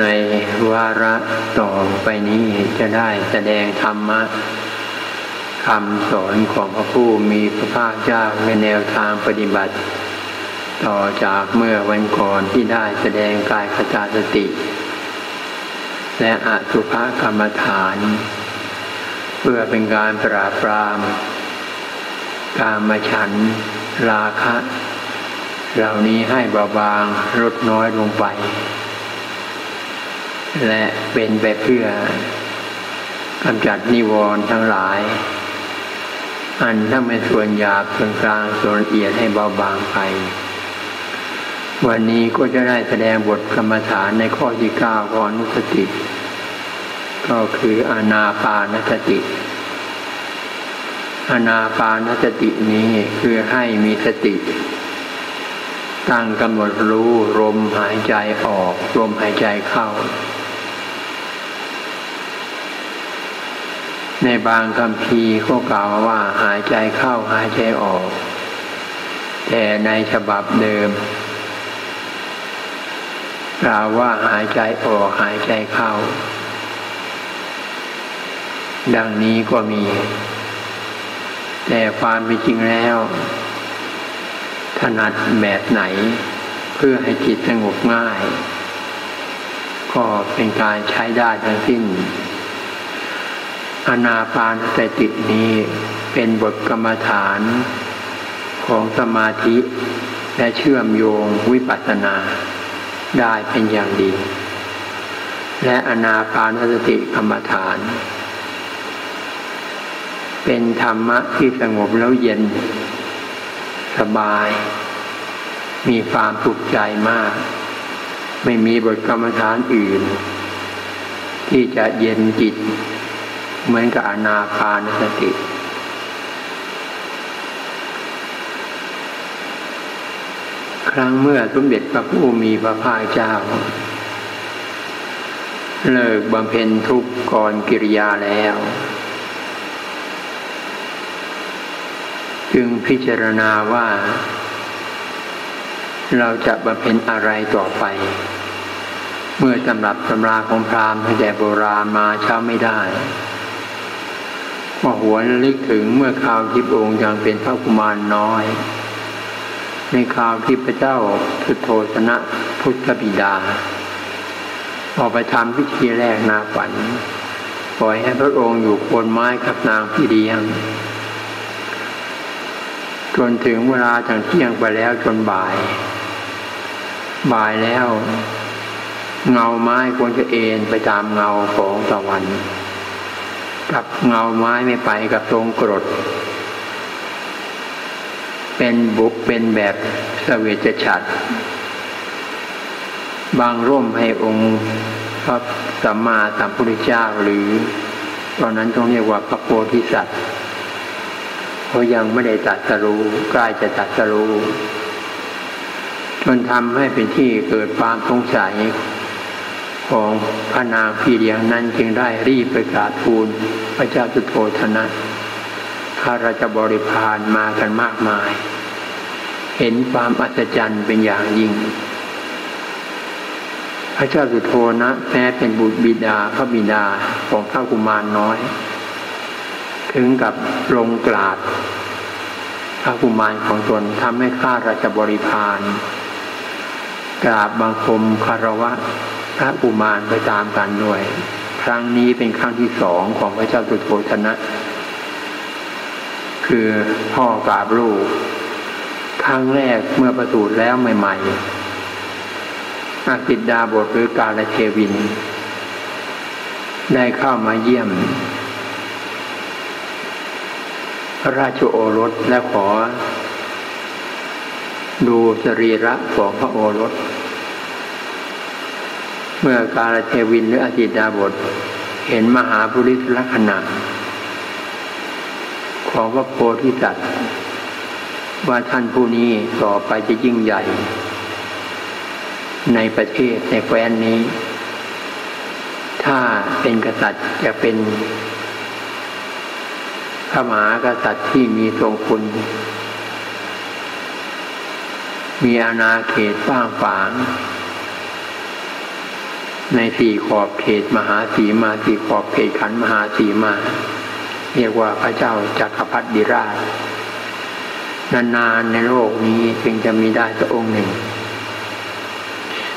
ในวาระต่อไปนี้จะได้แสดงธรรมะคำสอนของพระผู้มีพระภาคเจ้าในแนวทางปฏิบัติ ต่อจากเมื่อวันก่อนที่ได้แสดงกายขจาสติ และอสุภกรรมฐาน เพื่อเป็นการปราบปราม กามฉัน ราคะ เหล่านี้ให้เบาบางลดน้อยลงไป และเป็นไปเพื่อกำจัดนิวรณ์ทั้งหลาย อันทั้งเป็นส่วนหยาบส่วนกลางส่วนละเอียดให้เบาบางไป วันนี้ก็จะได้แสดงบทกรรมฐานในข้อที่เก้าของนุสติ ก็คืออนาปานสติอนาปานสตินี้คือให้มีสติ ตั้งกำหนดรู้ลมหายใจออกลมหายใจเข้า ในบางคำพีก็กล่าวว่าหายใจเข้าหายใจออก แต่ในฉบับเดิมกล่าวว่าหายใจออกหายใจเข้า ดังนี้ก็มี แต่ความเป็นจริงแล้ว ถนัดแบบไหน เพื่อให้จิตสงบง่าย ก็เป็นการใช้ได้ทั้งสิ้น อนาปานสตินี้เป็นบทกรรมฐานของสมาธิและเชื่อมโยงวิปัสสนาได้เป็นอย่างดี และอนาปานสติกรรมฐาน เป็นธรรมะที่สงบแล้วเย็น สบาย มีความสุขใจมาก ไม่มีบทกรรมฐานอื่น ที่จะเย็นจิต เหมือนกับอนาคานสติ ครั้งเมื่อสมเด็จพระผู้มีพระภาคเจ้า เลิกบำเพ็ญทุกกรกิริยาแล้ว จึงพิจารณาว่า เราจะบำเพ็ญอะไรต่อไปเมื่อตำรับตำราของพราหมณ์แต่โบราณมาเช้าไม่ได้ ว่าหวนลึกถึงเมื่อคราวที่องค์ยังเป็นพระกุมารน้อย ในคราวที่พระเจ้าสุโธสนะพุทธบิดา ออกไปทำพิธีแรกนาฝัน ปล่อยให้พระองค์อยู่โคนไม้กับนางพี่เลี้ยงจนถึงเวลาจังเที่ยงไปแล้วจนบ่าย บ่ายแล้ว เงาไม้ควรจะเอ็นไปตามเงาของตะวัน กับเงาไม้ไม่ไปกับตรงกรด เป็นบุกเป็นแบบสเวจฉัตรบางร่มให้องค์พระสัมมาสัมพุทธเจ้าหรือ ตอนนั้นต้องเรียกว่าพระโพธิสัตว์เพราะยังไม่ได้ตัดสรู้ใกล้จะตัดสรู้จนทำให้เป็นที่เกิดความสงสัย ของพระนางพีเลี้ยงนั้นจึงได้รีบไปกราบทูลพระเจ้าสุโธธนะข้าราชบริพารมากันมากมาย เห็นความอัศจรรย์เป็นอย่างยิ่ง พระเจ้าสุโธนะแม้เป็นบุตรบิดาพระบิดาของพระกุมารน้อย ถึงกับลงกราบพระกุมารของตนทำให้ข้าราชบริพารกราบบังคมคารวะ พระอุมารไปตามกันด้วย ครั้งนี้เป็นครั้งที่สองของพระเจ้าสุโธธนะ คือพ่อกราบลูก ครั้งแรกเมื่อประสูติแล้วใหม่ ๆอากิดดาบทหรือกาลเทวิน ได้เข้ามาเยี่ยม พระราชโอรสและขอ ดูสรีระของพระโอรส เมื่อกาลเทวินหรืออจิตดาบท เห็นมหาบุริสลักษณะ ของพระโพธิสัตว์ว่าท่านผู้นี้ต่อไปจะยิ่งใหญ่ ในประเทศในแคว้นนี้ ถ้าเป็นกษัตริย์จะเป็นพระมหากษัตริย์ที่มีทรงคุณ มีอาณาเขตฟ้างฝาง ในสี่ขอบเขตมหาสีมาสี่ขอบเขตขันมหาสีมา เรียกว่าพระเจ้าจักรพรรดิราช นานๆในโลกนี้จึงจะมีได้สักองค์หนึ่ง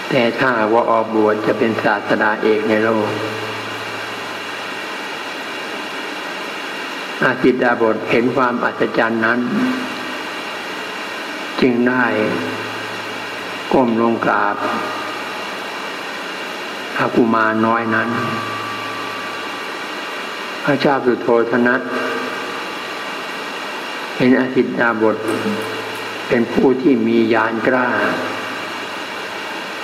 แต่ถ้าว่าออกบวชจะเป็นศาสดาเอกในโลก อาจิตดาบทเห็นความอัศจรรย์นั้น จึงได้ก้มลงกราบ พระกุมารน้อยนั้น พระเจ้าสุโธธนะเห็นอาทิตดาบท เป็นผู้ที่มียานกล้า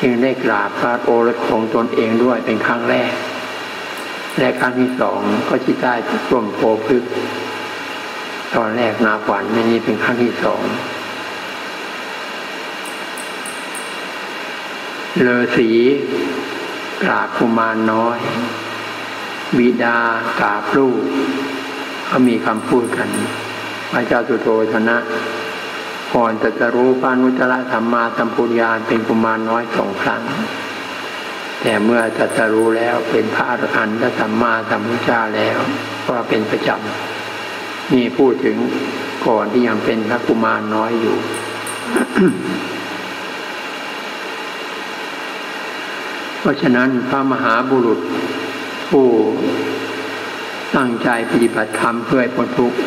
จึงได้กราบพระโอรสของตนเองด้วยเป็นครั้งแรก และครั้งที่สองก็ที่ใต้ต้นโพพึกตอนแรกนาขวัญนี่เป็นครั้งที่สองเลอสี กราบกุมารน้อย บิดากราบลูกเขามีคำพูดกันพระเจ้าสุโธธนะก่อนจะจะรู้พานุตระธรรมาสัมพุญญาเป็นกุมารน้อยสองครั้ง แต่เมื่อจะจะรู้แล้วเป็นพระอรหันตสัมมาสัมพุทธาแล้วก็เป็นประจำนี่พูดถึงก่อนที่ยังเป็นพระกุมารน้อยอยู่ เพราะฉะนั้นพระมหาบุรุษ ผู้ตั้งใจปฏิบัติธรรมเพื่อพ้นทุกข์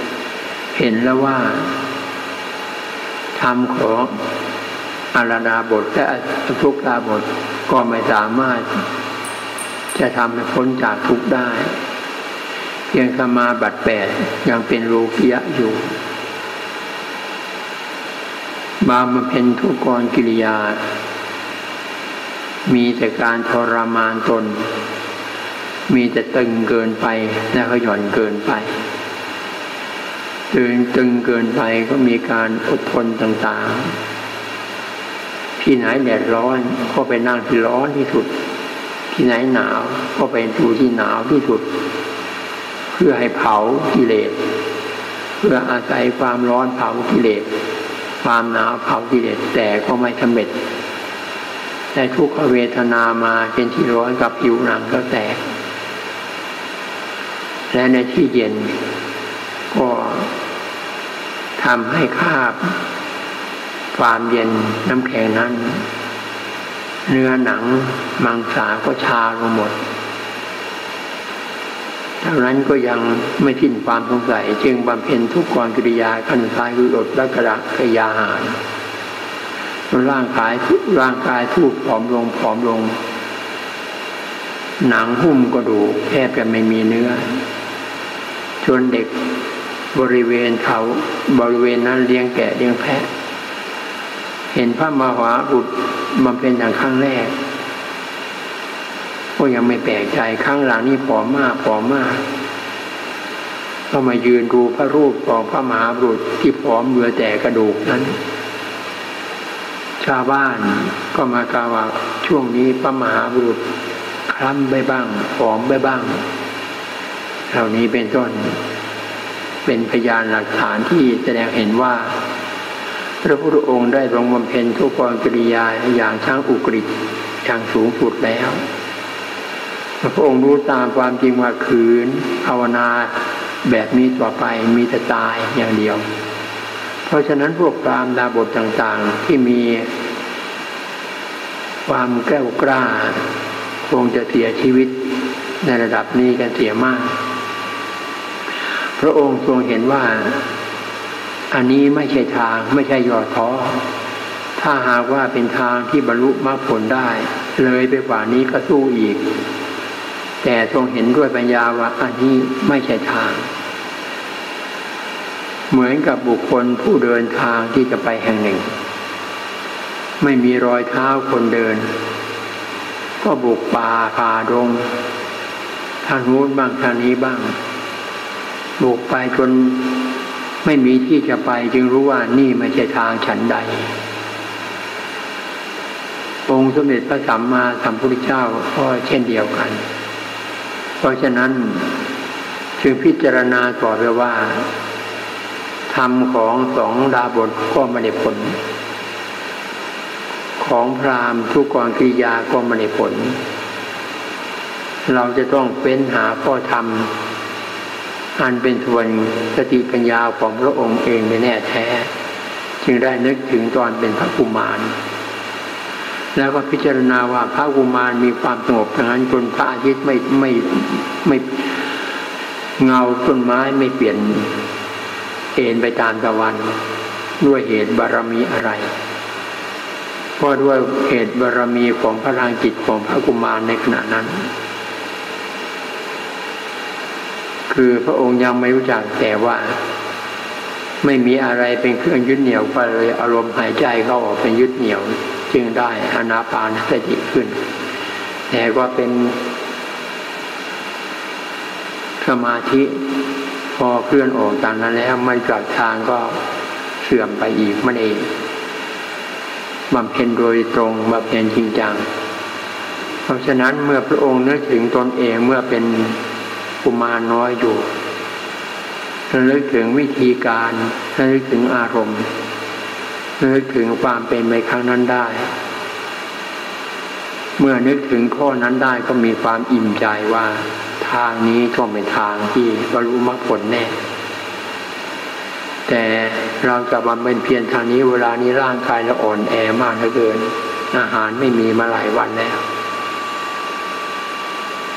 เห็นแล้วว่าธรรมของอาราดาบทและทุกตาบทก็ไม่สามารถ จะทำให้พ้นจากทุกข์ได้เพียงสมาบัติแปดยังเป็นโลกิยะอยู่ บามาเป็นทุกกรกิริยา มีแต่การทรมานตน มีแต่ตึงเกินไปและขย่อนเกินไปตึงตึงเกินไปก็มีการอดทนต่างๆ ที่ไหนแดดร้อนก็ไปนั่งที่ร้อนที่สุด ที่ไหนหนาวก็ไปดูที่หนาวที่สุด เพื่อให้เผากิเลสเพื่ออาศัยความร้อนเผากิเลสความหนาวเผากิเลสแต่ก็ไม่สำเร็จ แต่ทุกขเวทนามาเป็นที่ร้อนกับผิวหนังก็แตก และในที่เย็น ก็ทำให้คาบความเย็นน้ำแข็งนั้น เนื้อหนังมังสาก็ชาลงหมดเท่านั้นก็ยังไม่ทิ้นความสงสัย จึงบำเพ็ญทุกกรกิริยาขั้นท้ายคืออดละกระกยาหาร ร่างกายร่างกายทุกผอมลงผอมลง หนังหุ้มกระดูกแทบจะไม่มีเนื้อจนเด็กบริเวณเขาบริเวณนั้นเลี้ยงแกะเลี้ยงแพะ เห็นพระมหาบุตรมันเป็นอย่างครั้งแรกก็ยังไม่แปลกใจครั้งหลังนี่ผอมมากผอมมาก ก็มายืนดูพระรูปของพระมหาบุตรที่ผอมเหลือแต่กระดูกนั้น ชาวบ้านก็มากล่าวว่าช่วงนี้พระมหาบุรุษคล้ำไปบ้างผอมไปบ้าง เหล่านี้เป็นต้น เป็นพยานหลักฐานที่แสดงเห็นว่า พระพุทธองค์ได้ทรงบำเพ็ญทุกกรกิริยาอย่างช่างอุกฤษอย่างสูงสุดแล้วพระองค์รู้ตามความจริงว่าคืนภาวนาแบบนี้ต่อไปมีแต่ตายอย่างเดียว เพราะฉะนั้นพวกพรามดาบทต่างๆที่มีความแก้วกล้า คงจะเสียชีวิตในระดับนี้กันเสียมาก พระองค์ทรงเห็นว่า อันนี้ไม่ใช่ทางไม่ใช่ยอดท้อ ถ้าหากว่าเป็นทางที่บรรลุมรรคผลได้ เลยไปกว่านี้ก็สู้อีก แต่ทรงเห็นด้วยปัญญาว่าอันนี้ไม่ใช่ทาง เหมือนกับบุคคลผู้เดินทางที่จะไปแห่งหนึ่ง ไม่มีรอยเท้าคนเดิน ก็บุกป่าผ่าดงทางนู้นบ้างทางนี้บ้างบุกไปจนไม่มีที่จะไปจึงรู้ว่านี่ไม่ใช่ทางฉันใด องค์สมเด็จพระสัมมาสัมพุทธเจ้าก็เช่นเดียวกัน เพราะฉะนั้นจึงพิจารณาต่อไปว่า ธรรมของสองดาบทก็ไม่ได้ผล ของพราหมณ์ทุกกรกิยาก็ไม่ได้ผล เราจะต้องเป็นหาพ่อธรรม อันเป็นส่วนสติปัญญาของพระองค์เองในแน่แท้ จึงได้นึกถึงตอนเป็นพระกุมาร แล้วก็พิจารณาว่าพระกุมารมีความสงบดังนั้นจนพระอาทิตย์ไม่ไม่ไม่เงาต้นไม้ไม่เปลี่ยน เอ็นไปตามตะวัน ด้วยเหตุบารมีอะไรเพราะด้วยเหตุบารมีของพลังจิตของพระกุมารในขณะนั้น คือพระองค์ยังไม่รู้จักแต่ว่า ไม่มีอะไรเป็นเครื่องยึดเหนี่ยวก็เลยอารมณ์หายใจเข้าออกเป็นยึดเหนี่ยว จึงได้อนาปานสติขึ้น แต่ก็เป็นสมาธิ พอเคลื่อนออกตามนั้นแล้วไม่กลับทางก็เสื่อมไปอีกมันเองบำเพ็ญโดยตรงบำเพ็ญจริงจัง เพราะฉะนั้นเมื่อพระองค์นึกถึงตนเองเมื่อเป็นกุมารน้อยอยู่ระลึกถึงวิธีการระลึกถึงอารมณ์ระลึกถึงความเป็นไปครั้งนั้นได้ เมื่อนึกถึงข้อนั้นได้ก็มีความอิ่มใจว่า ทางนี้ก็เป็นทางที่บรรลุมรรคผลแน่ แต่เราจะบำเพ็ญเพียรทางนี้เวลานี้ร่างกายเราอ่อนแอมากเหลือเกิน อาหารไม่มีมาหลายวันแล้ว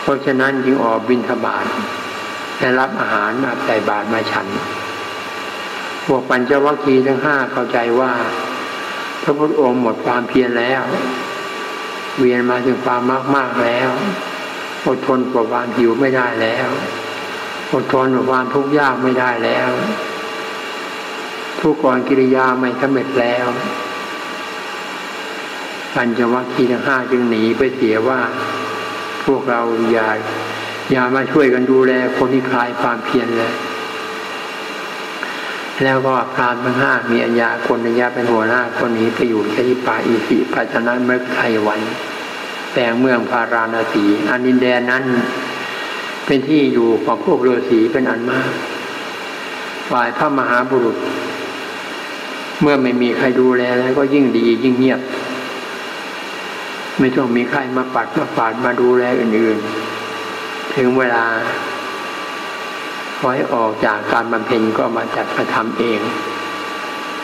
เพราะฉะนั้นจึงออกบินทบาทและรับอาหารมาใส่บาตรมาฉันพวกปัญจวัคคีย์ทั้งห้าเข้าใจว่า พระพุทธองค์หมดความเพียรแล้ว เวียนมาถึงความมากมากแล้ว อดทนกับความหิวไม่ได้แล้ว อดทนกับความทุกข์ยากไม่ได้แล้วทุกกรกิริยาไม่สำเร็จแล้วปัญจวัคคีย์ทั้งห้าจึงหนีไปเสียว่า พวกเราอย่าอย่ามาช่วยกันดูแลคนที่คลายความเพียรเลย แล้วก็พรามทั้งห้ามีอัญญาคนอัญญาเป็นหัวหน้าคนนี้ไปอยู่ที่ป่าอิสิปัจนะเมกไทยวันแปลงเมืองพาราณสีอันดินแดนนั้น เป็นที่อยู่ของพวกฤาษีเป็นอันมาก ฝ่ายพระมหาบุรุษ เมื่อไม่มีใครดูแลแล้วก็ยิ่งดียิ่งเงียบ ไม่ต้องมีใครมาปัดมาปาดมาดูแลอื่นๆ ถึงเวลา พอให้ออกจากการบำเพ็ญก็มาจัดมาทำเอง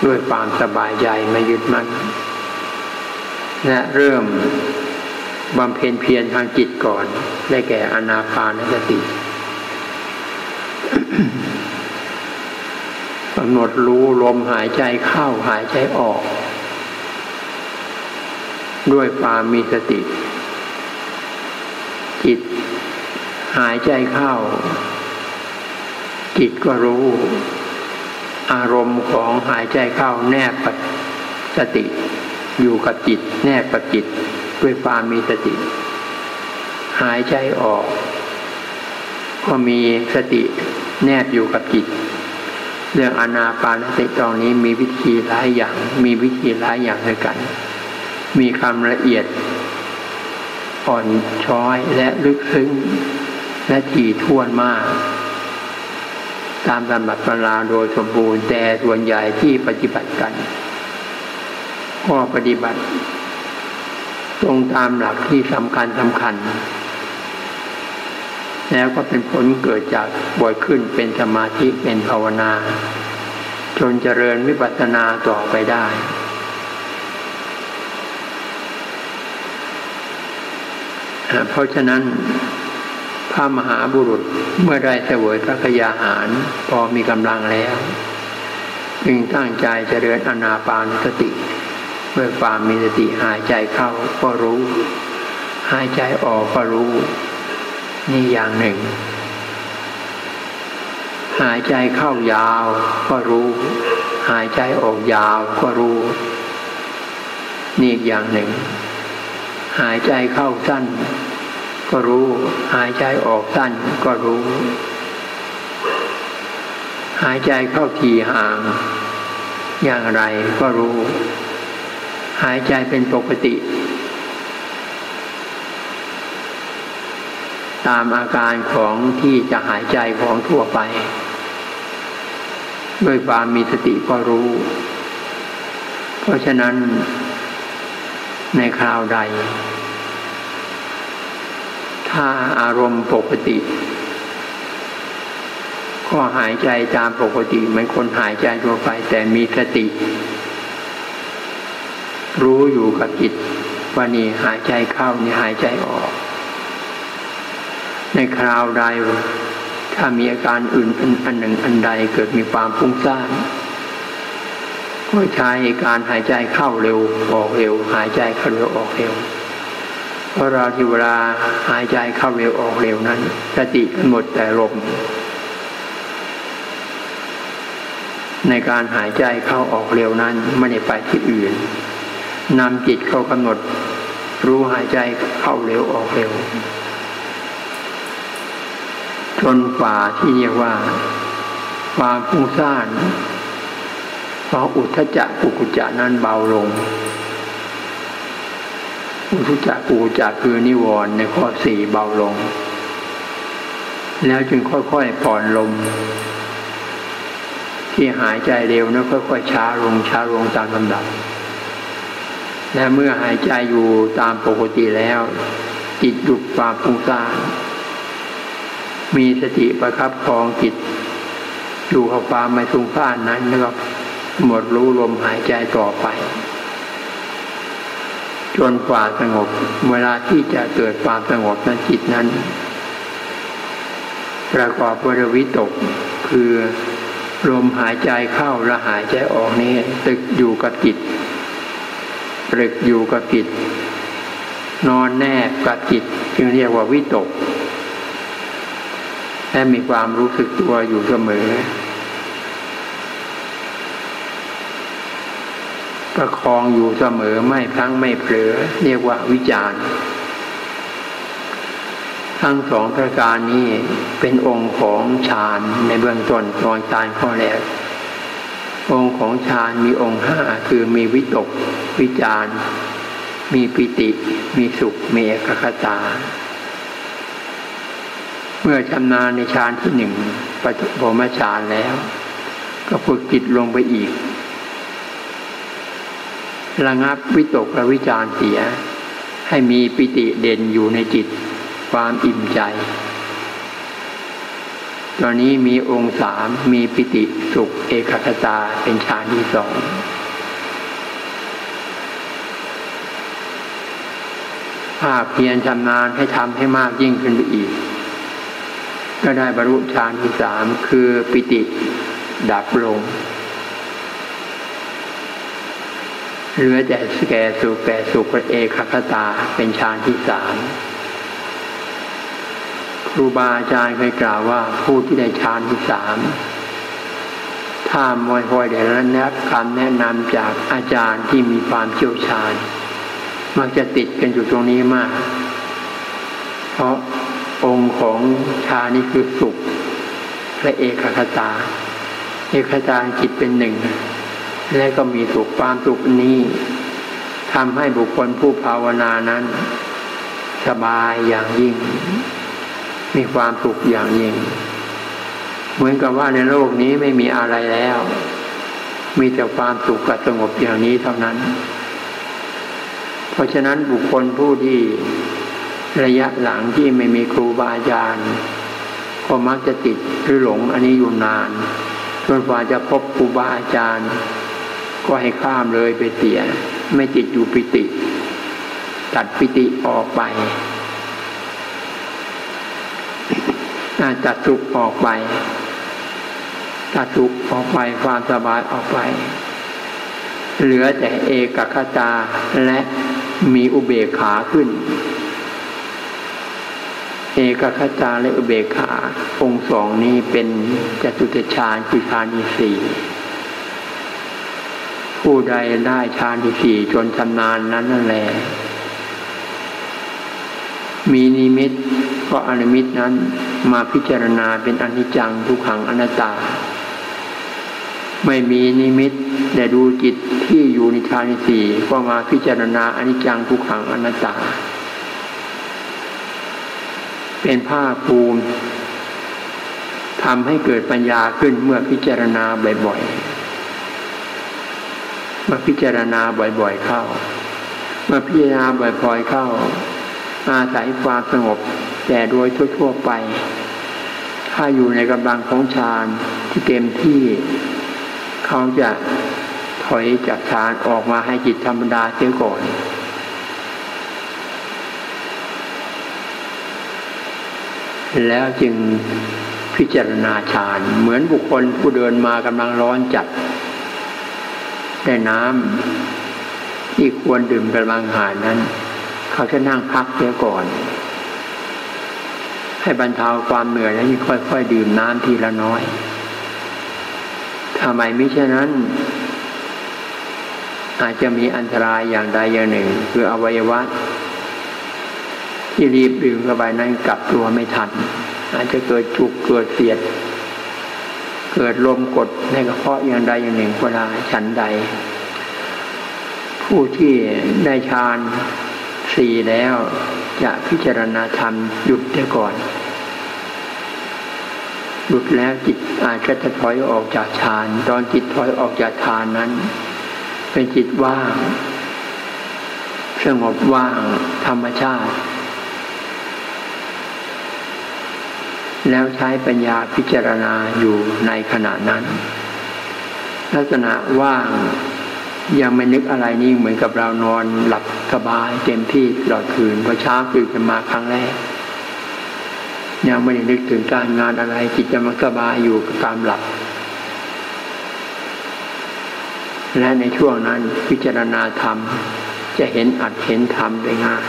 ด้วยความสบายใจไม่ยึดมัน่นและเริ่มบำเพ็ญเพียรทางจิตก่อน ได้แก่อนาปานสติกำหนดรู้ลมหายใจเข้าหายใจออก ด้วยความมีสติ จิตหายใจเข้า จิตก็รู้ อารมณ์ของหายใจเข้าแนบกับสติ อยู่กับจิต แนบกับจิต ด้วยความมีสติ หายใจออก ก็มีสติแนบอยู่กับจิต เรื่องอนาปานสติตรงนี้มีวิธีหลายอย่าง มีวิธีหลายอย่างด้วยกัน มีคำละเอียดอ่อนช้อยและลึกซึ้งและถี่ถ้วนมาก ตามตำรับตำราโดยสมบูรณ์แต่ส่วนใหญ่ที่ปฏิบัติกัน ก็ปฏิบัติ ตรงตามหลักที่สำคัญสำคัญ แล้วก็เป็นผลเกิดจากบ่อยขึ้นเป็นสมาธิเป็นภาวนา จนเจริญวิปัสสนาต่อไปได้เพราะฉะนั้น พระมหาบุรุษเมื่อได้เสวยพระกยาหาร พอมีกำลังแล้ว จึงตั้งใจเจริญอนาปานสติเมื่อความมีสติหายใจเข้าก็รู้ หายใจออกก็รู้ นี่อย่างหนึ่ง หายใจเข้ายาวก็รู้ หายใจออกยาวก็รู้ นี่อย่างหนึ่ง หายใจเข้าสั้น ก็รู้หายใจออกสั้นก็รู้ หายใจเข้าทีห่าง อย่างไรก็รู้ หายใจเป็นปกติ ตามอาการของที่จะหายใจของทั่วไป ด้วยความมีสติก็รู้ เพราะฉะนั้นในคราวใด ถ้าอารมณ์ปกติ ก็หายใจตามปกติเหมือนคนหายใจทั่วไป แต่มีสติ รู้อยู่กับจิตว่านี่หายใจเข้านี่หายใจออก ในคราวใดถ้ามีอาการอื่นอันหนึ่งอันใดเกิดมีความฟุ้งซ่านก็ใช้การหายใจเข้าเร็วออกเร็ว หายใจเข้าเร็วออกเร็ว เพราะเราที่เวลาหายใจเข้าเร็วออกเร็วนั้น สติหมดแต่ลม ในการหายใจเข้าออกเร็วนั้นไม่ได้ไปที่อื่นนำจิตเข้ากำหนด รู้หายใจเข้าเร็วออกเร็ว จนฝ่าที่เรียกว่า ความฟุ้งซ่านเพราะอุทธจักกุกุจะนั้นเบาลง อุทจักกุกุจะคือนิวรณ์ในข้อสี่เบาลง แล้วจึงค่อยๆผ่อนลม ที่หายใจเร็วนะค่อยๆช้าลงช้าลงตามลำดับ และเมื่อหายใจอยู่ตามปกติแล้ว จิตหยุดความฟุ้งซ่านมีสติประคับคองจิตอยู่กับความไม่ฟุ้งซ่านนั้นแล้วก็หมดรู้ลมหายใจต่อไป จนกว่าสงบ เวลาที่จะเกิดความสงบนั้นจิตนั้น ประกอบวรวิตก คือลมหายใจเข้าและหายใจออกนี้ตึกอยู่กับจิตตรึกอยู่กับจิต นอนแนบกับจิตจึงเรียกว่าวิตกและมีความรู้สึกตัวอยู่เสมอ ประคองอยู่เสมอไม่พังไม่เผลอเรียกว่าวิจารณ์ ทั้งสองประการนี้เป็นองค์ของฌานในเบื้องต้นตอนตายข้อแรกองค์ของฌานมีองค์ห้าคือมีวิตก วิจารมีปิติ มีสุข มีเอกคตา เมื่อชำนาญในฌานที่หนึ่งปฐมฌานแล้ว ก็ฝึกจิตลงไปอีก ระงับวิตกและวิจารเสีย ให้มีปิติเด่นอยู่ในจิต ความอิ่มใจ ตอนนี้มีองค์สามมีปิติสุขเอกคตาเป็นฌานที่สองภาพเพียรชำนาญให้ทำให้มากยิ่งขึ้นไปอีก ก็ได้บรรลุฌานที่สามคือปิติดับลง เหลือแต่แก่สุแก่สุขเอกคตาเป็นฌานที่สามครูบาอาจารย์เคยกล่าวว่าผู้ที่ได้ฌานที่สามถ้ามวยหอยได้รับนับคำแนะนำจากอาจารย์ที่มีความเชี่ยวชาญ มักจะติดกันอยู่ตรงนี้มาก เพราะองค์ของฌานนี้คือสุขและเอกคตาเอกคตาจิตเป็นหนึ่ง และก็มีสุขความสุขนี้ทำให้บุคคลผู้ภาวนานั้น สบายอย่างยิ่ง มีความสุขอย่างยิ่ง เหมือนกับว่าในโลกนี้ไม่มีอะไรแล้ว มีแต่ความสุขกับสงบอย่างนี้เท่านั้น เพราะฉะนั้นบุคคลผู้ที่ระยะหลังที่ไม่มีครูบาอาจารย์ก็มักจะติดหรือหลงอันนี้อยู่นานจนกว่าจะพบครูบาอาจารย์ ก็ให้ข้ามเลยไปเสียไม่จิตอยู่ปิติ ตัดปิติออกไปตัดสุขออกไปตัดสุขออกไปความสบายออกไป เหลือแต่เอกคตาและมีอุเบกขาขึ้น เอกคตาและอุเบกขา องค์สองนี้เป็นจตุตฌานคือฌานที่สี่ ผู้ใดได้ฌานที่สี่จนชำนาญนั้นนั่นแหละมีนิมิตก็อนิมิตนั้นมาพิจารณาเป็นอนิจจังทุกขังอนัตตา ไม่มีนิมิตแต่ดูจิตที่อยู่ในฌานสี่ก็มาพิจารณาอนิจจังทุกขังอนัตตา เป็นผ้าภูมิทำให้เกิดปัญญาขึ้นเมื่อพิจารณาบ่อยๆ มาพิจารณาบ่อยๆเข้ามื่อพิจารณาบ่อยๆเข้า อาศัยความสงบแต่โดยทั่วๆไป ถ้าอยู่ในกำลังของฌานที่เต็มที่ เขาจะถอยจากฌานออกมาให้จิตธรรมดาเสียก่อนแล้วจึงพิจารณาฌานเหมือนบุคคลผู้เดินมากำลังร้อนจัด ได้น้ำที่ควรดื่มกำลังหานั้น เขาจะนั่งพักเสียก่อน ให้บรรเทาความเหนื่อยแล้วค่อยๆดื่มน้ำทีละน้อยทำไมไม่เช่นนั้น อาจจะมีอันตรายอย่างใดอย่างหนึ่ง คืออวัยวะที่รีบดื่มเข้าไปนั้นกลับตัวไม่ทัน อาจจะเกิดจุกเกิดเสียด เกิดลมกดในกระเพาะอย่างใดอย่างหนึ่งก็ได้ฉันใด ผู้ที่ได้ฌานสี่แล้วจะพิจารณาธรรมหยุดเสียก่อน หยุดแล้วจิตอาจจะถอยออกจากฌาน ตอนจิตถอยออกจากฌานนั้น เป็นจิตว่าง สงบว่างธรรมชาติ แล้วใช้ปัญญาพิจารณาอยู่ในขณะนั้น ลักษณะว่างยังไม่นึกอะไรนี่เหมือนกับเรานอนหลับสบายเต็มที่ตลอดคืนพอเช้าตื่นขึ้นมาครั้งแรกยังไม่ได้นึกถึงการงานอะไรจิตจะมาสบายอยู่กับตามหลับ และในช่วงนั้นพิจารณาธรรม จะเห็นอัดเห็นธรรมได้ง่าย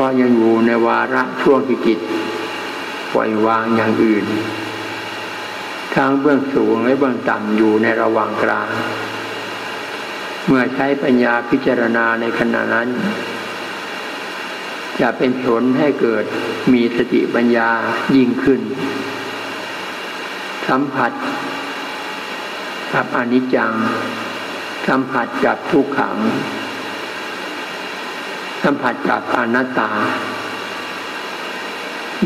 ราะยังอยู่ในวาระช่วงที่จิตปล่อยวางอย่างอื่นทั้งเบื้องสูงและเบื้องต่ำอยู่ในระหว่างกลาง เมื่อใช้ปัญญาพิจารณาในขณะนั้น จะเป็นผลให้เกิดมีสติปัญญายิ่งขึ้น สัมผัสกับอนิจจัง สัมผัสกับทุกขัง สัมผัสกับอนัตตา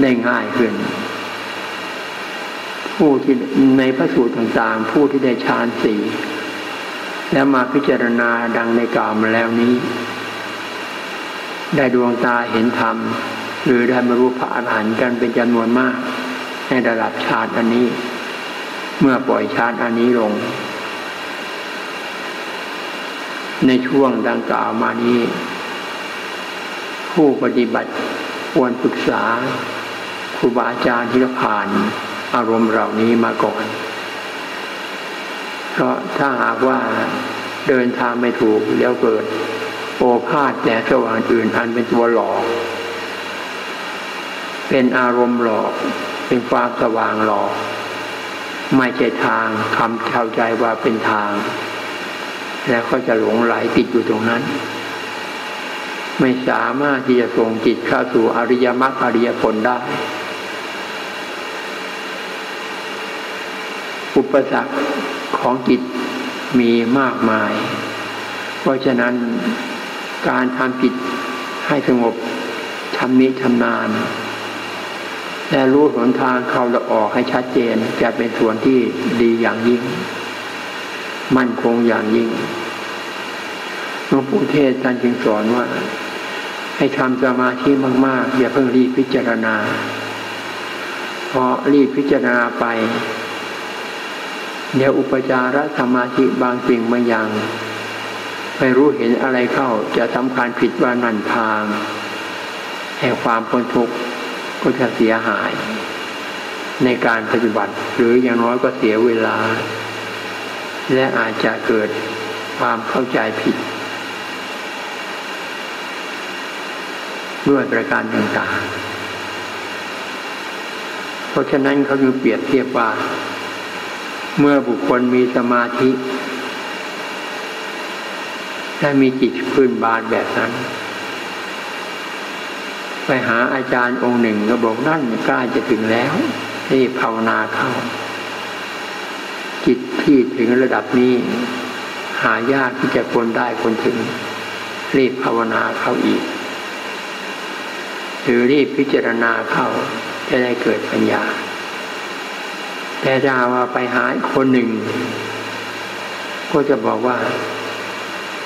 ได้ง่ายขึ้น ผู้ที่ในพระสูตรต่างๆ ผู้ที่ได้ฌานสี่แล้วมาพิจารณาดังในกล่าวมาแล้วนี้ ได้ดวงตาเห็นธรรม หรือได้มารู้พระอรหันต์กันเป็นจำนวนมาก ในระดับชาติอันนี้ เมื่อปล่อยชาติอันนี้ลง ในช่วงดังกล่าวมานี้ ผู้ปฏิบัติควรปรึกษาครูบาอาจารย์ที่ผ่านอารมณ์เหล่านี้มาก่อน เพราะถ้าหากว่าเดินทางไม่ถูกแล้วเกิด โอภาษแต่สว่างอื่นอันเป็นตัวหลอก เป็นอารมณ์หลอก เป็นความสว่างหลอก ไม่ใช่ทางคำเข้าใจว่าเป็นทาง แล้วก็จะหลงไหลติดอยู่ตรงนั้น ไม่สามารถที่จะส่งจิตเข้าสู่อริยมรรคอริยผลได้ อุปสรรคของจิตมีมากมาย เพราะฉะนั้นการทำจิตให้สงบชำนิชำนาญและรู้หนทางเข้าและออกให้ชัดเจนจะเป็นส่วนที่ดีอย่างยิ่ง มั่นคงอย่างยิ่งหลวงปู่เทศท่านจึงสอนว่า ให้ทำสมาธิมาก ๆ อย่าเพิ่งรีบพิจารณา พอรีบพิจารณาไป เดี๋ยวอุปจารสมาธิบางสิ่งบางอย่างไปรู้เห็นอะไรเข้าจะสำคัญผิดว่านันทางแห่งความพ้นทุกข์ก็จะเสียหาย ในการปฏิบัติหรืออย่างน้อยก็เสียเวลา และอาจจะเกิดความเข้าใจผิด ด้วยประการต่างๆ เพราะฉะนั้นเขาจึงเปรียบเทียบว่า เมื่อบุคคลมีสมาธิและมีจิตพื้นบานแบบนั้น ไปหาอาจารย์องค์หนึ่งก็บอกนั่นใกล้จะถึงแล้วรีบภาวนาเข้า จิตที่ถึงระดับนี้ หายากที่จะคนได้คนถึงรีบภาวนาเข้าอีก หรือรีบพิจารณาเข้าจะได้เกิดปัญญา แต่ถ้าว่าไปหาคนหนึ่ง ก็จะบอกว่า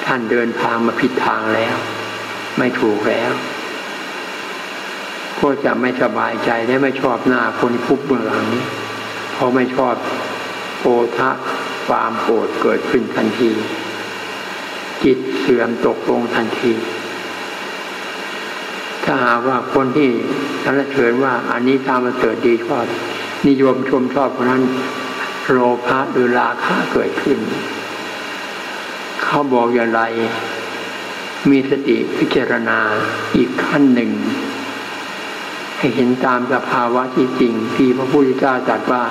ท่านเดินทางมาผิดทางแล้ว ไม่ถูกแล้ว ก็จะไม่สบายใจและไม่ชอบหน้าคนคุบเบื้องหลังนี้เพราะไม่ชอบโอทะความโกรธเกิดขึ้นทันที จิตเสื่อมตกลงทันที ถ้าหากว่าคนที่สรรเสริญว่าอันนี้ตามมาเกิดดีชอบนิยมชมชอบคนนั้น โลภะหรือราคะเกิดขึ้น เขาบอกอย่างไร มีสติพิจารณาอีกขั้นหนึ่ง ให้เห็นตามสภาวะที่จริง ที่พระพุทธเจ้าตรัสว่า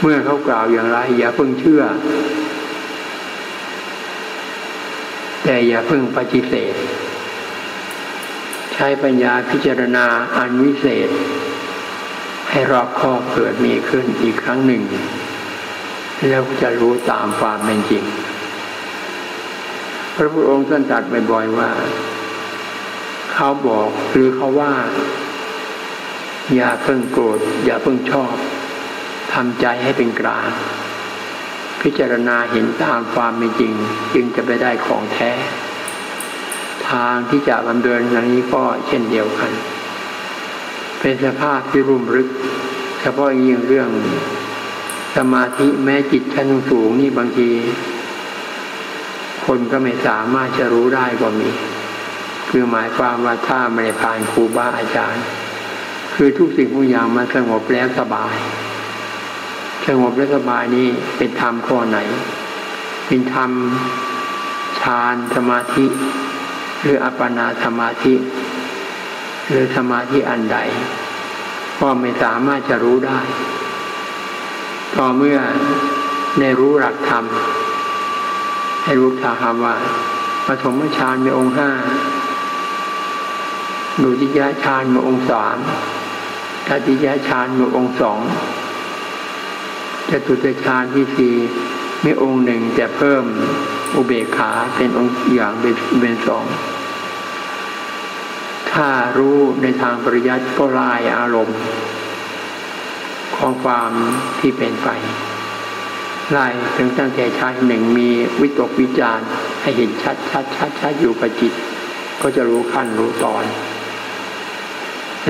เมื่อเขากล่าวอย่างไร อย่าเพิ่งเชื่อ แต่อย่าเพิ่งปฏิเสธ ช้ปัญญาพิจารณาอันวิเศษ ให้รอบคอบเกิดมีขึ้นอีกครั้งหนึ่ง แล้วจะรู้ตามความเป็นจริง พระพุทธองค์ท่านตรัสบ่อยๆว่า เขาบอกหรือเขาว่า อย่าเพิ่งโกรธอย่าเพิ่งชอบทำใจให้เป็นกลางพิจารณาเห็นตามความเป็นจริง จึงจะไปได้ของแท้ ทางที่จะดำเดินอย่างนี้ก็เช่นเดียวกัน เป็นสภาพที่รุ่มรึก เฉพาะยิ่งเรื่องสมาธิแม้จิตชั้นสูงนี่บางที คนก็ไม่สามารถจะรู้ได้ก็มี คือหมายความว่าถ้าไม่ผ่านครูบาอาจารย์ คือทุกสิ่งทุกอย่างมันสงบแล้วสบาย สงบและสบายนี้เป็นธรรมข้อไหน เป็นธรรมฌานสมาธิ หรืออัปปนาสมาธิ หรือสมาธิอันใด ก็ไม่สามารถจะรู้ได้ต่อเมื่อได้รู้หลักธรรม ให้รู้ธรรมว่าปฐมฌานมีองค์ห้าดุจิยะฌานมีองค์สามตติยะฌานมีองค์สองจตุตฌานที่สี่มีองค์หนึ่งจะเพิ่มอุเบกขาเป็นองค์อย่างเป็นสอง ถ้ารู้ในทางปริยัติก็ลายอารมณ์ ของความที่เป็นไปไล่ถึงตั้งแต่ชายหนึ่งมีวิตกวิจารให้เห็นชัดชัดชัดชัดอยู่กับจิต ก็จะรู้ขั้นรู้ตอน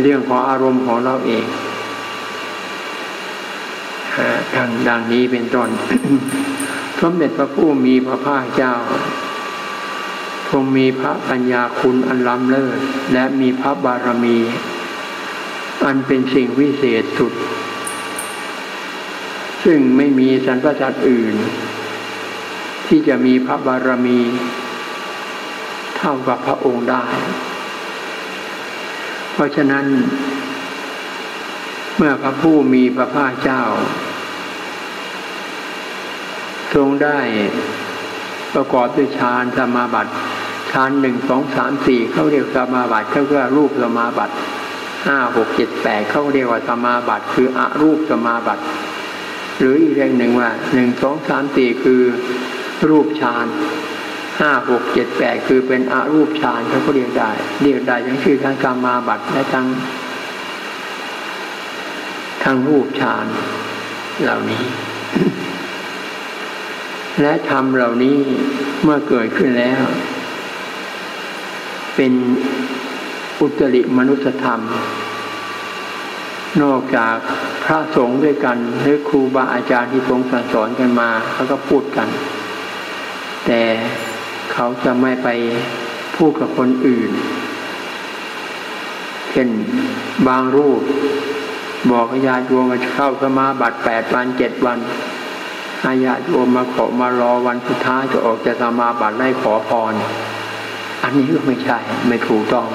เรื่องของอารมณ์ของเราเองดังดังนี้เป็นต้นสมเด็จพระผู้มีพระภาคเจ้า ทรงมีพระปัญญาคุณอันล้ำเลิศ และมีพระบารมี อันเป็นสิ่งวิเศษสุด ซึ่งไม่มีสรรพสัตว์อื่น ที่จะมีพระบารมี เท่ากับพระองค์ได้ เพราะฉะนั้น เมื่อพระผู้มีพระภาคเจ้า ทรงได้ประกอบด้วยฌานสมาบัติ ฌานหนึ่งสองสามสี่เขาเรียกสมาบัติเขาเรียกรูปสมาบัติห้าหกเจ็ดแปดเขาเรียกว่าสมาบัติคืออรูปสมาบัติ หรืออีกเรื่องหนึ่งว่าหนึ่งสองสามสี่คือรูปฌานห้าหกเจ็ดแปดคือเป็นอรูปฌานเขาก็เรียกได้ เรียกได้ทั้งชื่อทั้งกามาบัติและทั้งทั้งรูปฌานเหล่านี้ และธรรมเหล่านี้เมื่อเกิดขึ้นแล้ว เป็นอุตริมนุสธรรม นอกจากพระสงฆ์ด้วยกัน หรือครูบาอาจารย์ที่ทรงสอนสอนกันมาเขาก็พูดกัน แต่เขาจะไม่ไปพูดกับคนอื่น เช่นบางรูป บอกญาติโยมมาเข้าสมาบัติแปดวันเจ็ดวันอาญาติโยมมาขอมารอวันสุดท้ายจะออกจากสมาบัติได้ขอพร อันนี้ก็ไม่ใช่ไม่ถูกต้อง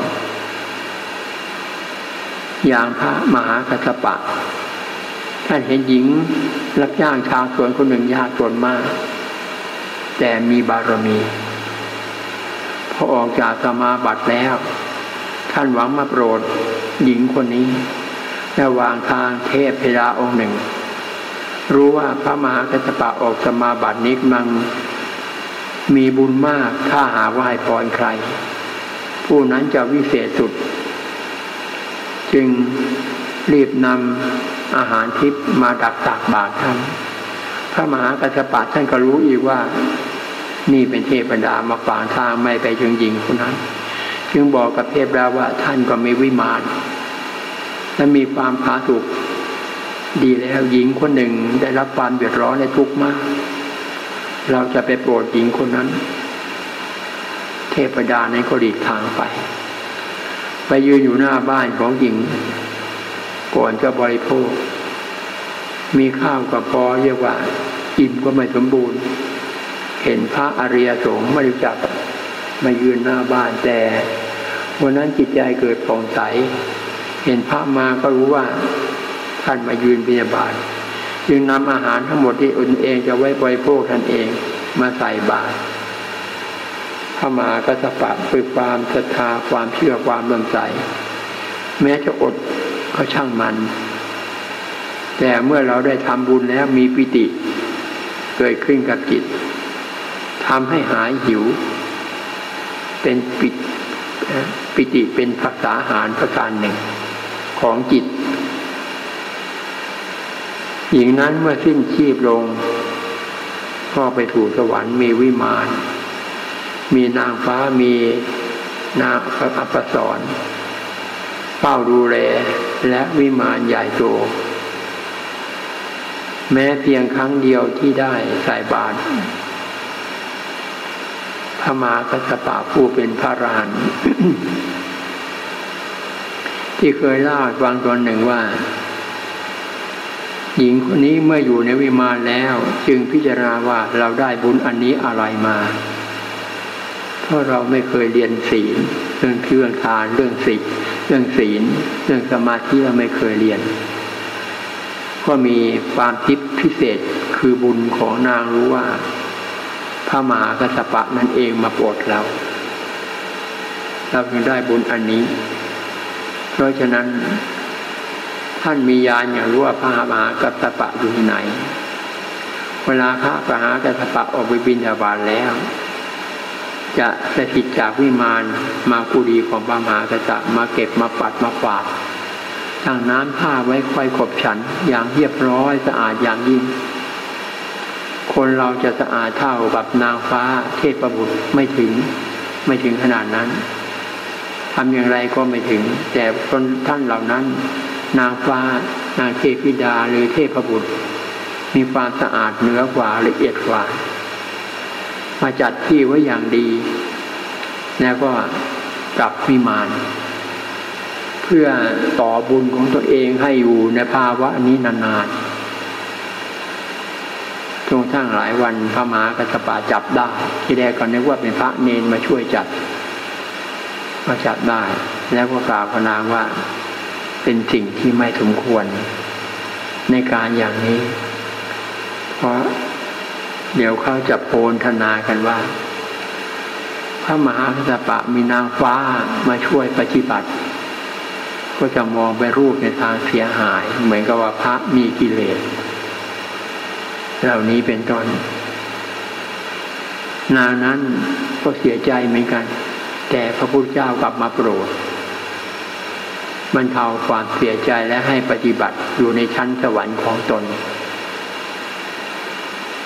อย่างพระมหากัสปะ ท่านเห็นหญิงรับจ้างชาวสวนคนหนึ่งยากจนมาก แต่มีบารมี พอออกจากสมาบัติแล้ว ท่านหวังมาโปรดหญิงคนนี้ระหว่างทางเทพเพลาองค์หนึ่ง รู้ว่าพระมหากัสปะออกสมาบัตินี้กำลัง มีบุญมากถ้าหาว่าให้พรใคร ผู้นั้นจะวิเศษสุด จึงรีบนำอาหารทิพย์มาดักตักบาตรท่านพระมหากัสปะท่านก็รู้อีกว่า นี่เป็นเทพดามาฝางทางไม่ไปจึงยิงคนนั้น จึงบอกกับเทพดาว่าท่านก็มีวิมานและมีความผาสุกดีแล้วหญิงคนหนึ่งได้รับความเดือดร้อนในทุกข์มาก เราจะไปโปรดหญิงคนนั้น เทพดาในก็ดีทางไป ไปยืนอยู่หน้าบ้านของหญิง ก่อนจะบริโภค มีข้าวกับพอเรียกว่าอิ่มก็ไม่สมบูรณ์ เห็นพระอริยสงฆ์ไม่รู้จักมายืนหน้าบ้านแต่วันนั้นจิตใจเกิดผ่องใส เห็นพระมาก็รู้ว่าท่านมายืนพยาบาล จึงนำอาหารทั้งหมดที่อุ่นเองจะไว้บริโภคท่านเองมาใส่บาตรพระมหากระสปะคือความศรัทธาความเชื่อความเลื่อมใส แม้จะอดก็ช่างมัน แต่เมื่อเราได้ทำบุญแล้วมีปิติ เกิดขึ้นกับจิตทำให้หายหิว เป็นปิปิติเป็นภาษาหารประการหนึ่งของจิต หญิงนั้นเมื่อสิ้นชีพลง ก็ไปถูกสวรรค์มีวิมานมีนางฟ้ามีนางอัปสรเฝ้าดูแลและวิมานใหญ่โต แม้เพียงครั้งเดียวที่ได้ใส่บาตรพระมาคัสปะผู้เป็นพระรานที่เคยเล่าฟังตอนหนึ่งว่า หญิงคนนี้เมื่ออยู่ในวิมานแล้ว จึงพิจารณาว่าเราได้บุญอันนี้อะไรมา เพราะเราไม่เคยเรียนศีลเรื่องเรื่องทานเรื่องศีลเรื่องศีล เรื่องสมาธิเราไม่เคยเรียน ก็มีความทิพย์พิเศษคือบุญของนางรู้ว่า พระมหากัสปะนั่นเองมาโปรดเรา เราจึงได้บุญอันนี้ เพราะฉะนั้น ท่านมีญาณอย่างรู้ว่าพระมหากัสปะอยู่ที่ไหน เวลาพระมหากัสปะออกไปบินทบาทแล้ว จะสถิตจากวิมานมาคูดีของพระมหากัสะมาเก็บมาปัดมาฝาดตั้งน้ำผ้าไว้ค่อยขบฉันอย่างเรียบร้อยสะอาดอย่างยิ่ง คนเราจะสะอาดเท่ากับนางฟ้าเทพบุตรไม่ถึงไม่ถึงขนาดนั้นทำอย่างไรก็ไม่ถึง แต่คนท่านเหล่านั้น นางฟ้านางเทพิดาหรือเทพบุตร มีความสะอาดเหนือกว่าละเอียดกว่า มาจัดที่ไว้อย่างดี แล้วก็กลับวิมานเพื่อต่อบุญของตัวเองให้อยู่ในภาวะนี้นานๆจงทั้งหลายวันพระมหากัสปะจับได้ ที่แรกก็นึกว่าเป็นพระเนนมาช่วยจัดก็จับได้ แล้วก็กล่าวพนางว่า เป็นสิ่งที่ไม่สมควร ในการอย่างนี้ เพราะเดี๋ยวเขาจะโพนธนากันว่า พระมหากัสปะมีนางฟ้ามาช่วยปฏิบัติ ก็จะมองไปรูปในทางเสียหาย เหมือนกับว่าพระมีกิเลสเหล่านี้เป็นต้นนางนั้นก็เสียใจเหมือนกัน แต่พระพุทธเจ้ากลับมาโปรด บรรเทาความเสียใจและให้ปฏิบัติอยู่ในชั้นสวรรค์ของตน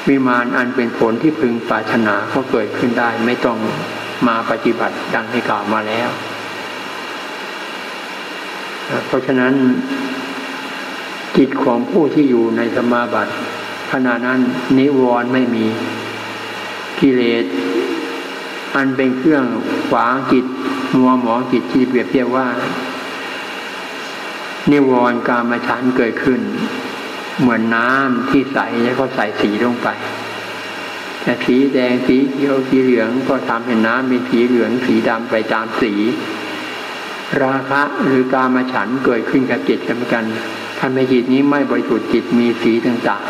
วิมานอันเป็นผลที่พึงปรารถนาก็เกิดขึ้นได้ไม่ต้องมาปฏิบัติดังที่กล่าวมาแล้ว เพราะฉะนั้น จิตของผู้ที่อยู่ในสมาบัติขณะนั้นนิวรณ์ไม่มีกิเลสอันเป็นเครื่องขวางจิตมัวหมองจิตที่เปรียบเทียบว่า นิวรณ์กามฉันเกิดขึ้น เหมือนน้ำที่ใสแล้วก็ใส่สีลงไปแต่สีแดงสีเขียวสีเหลืองก็ทำให้น้ำเป็นสีเหลืองสีดำไปตามสี ราคะหรือกามฉันเกิดขึ้นกับจิตกันกันทำให้จิตนี้ไม่บริสุทธิ์จิตมีสีต่าง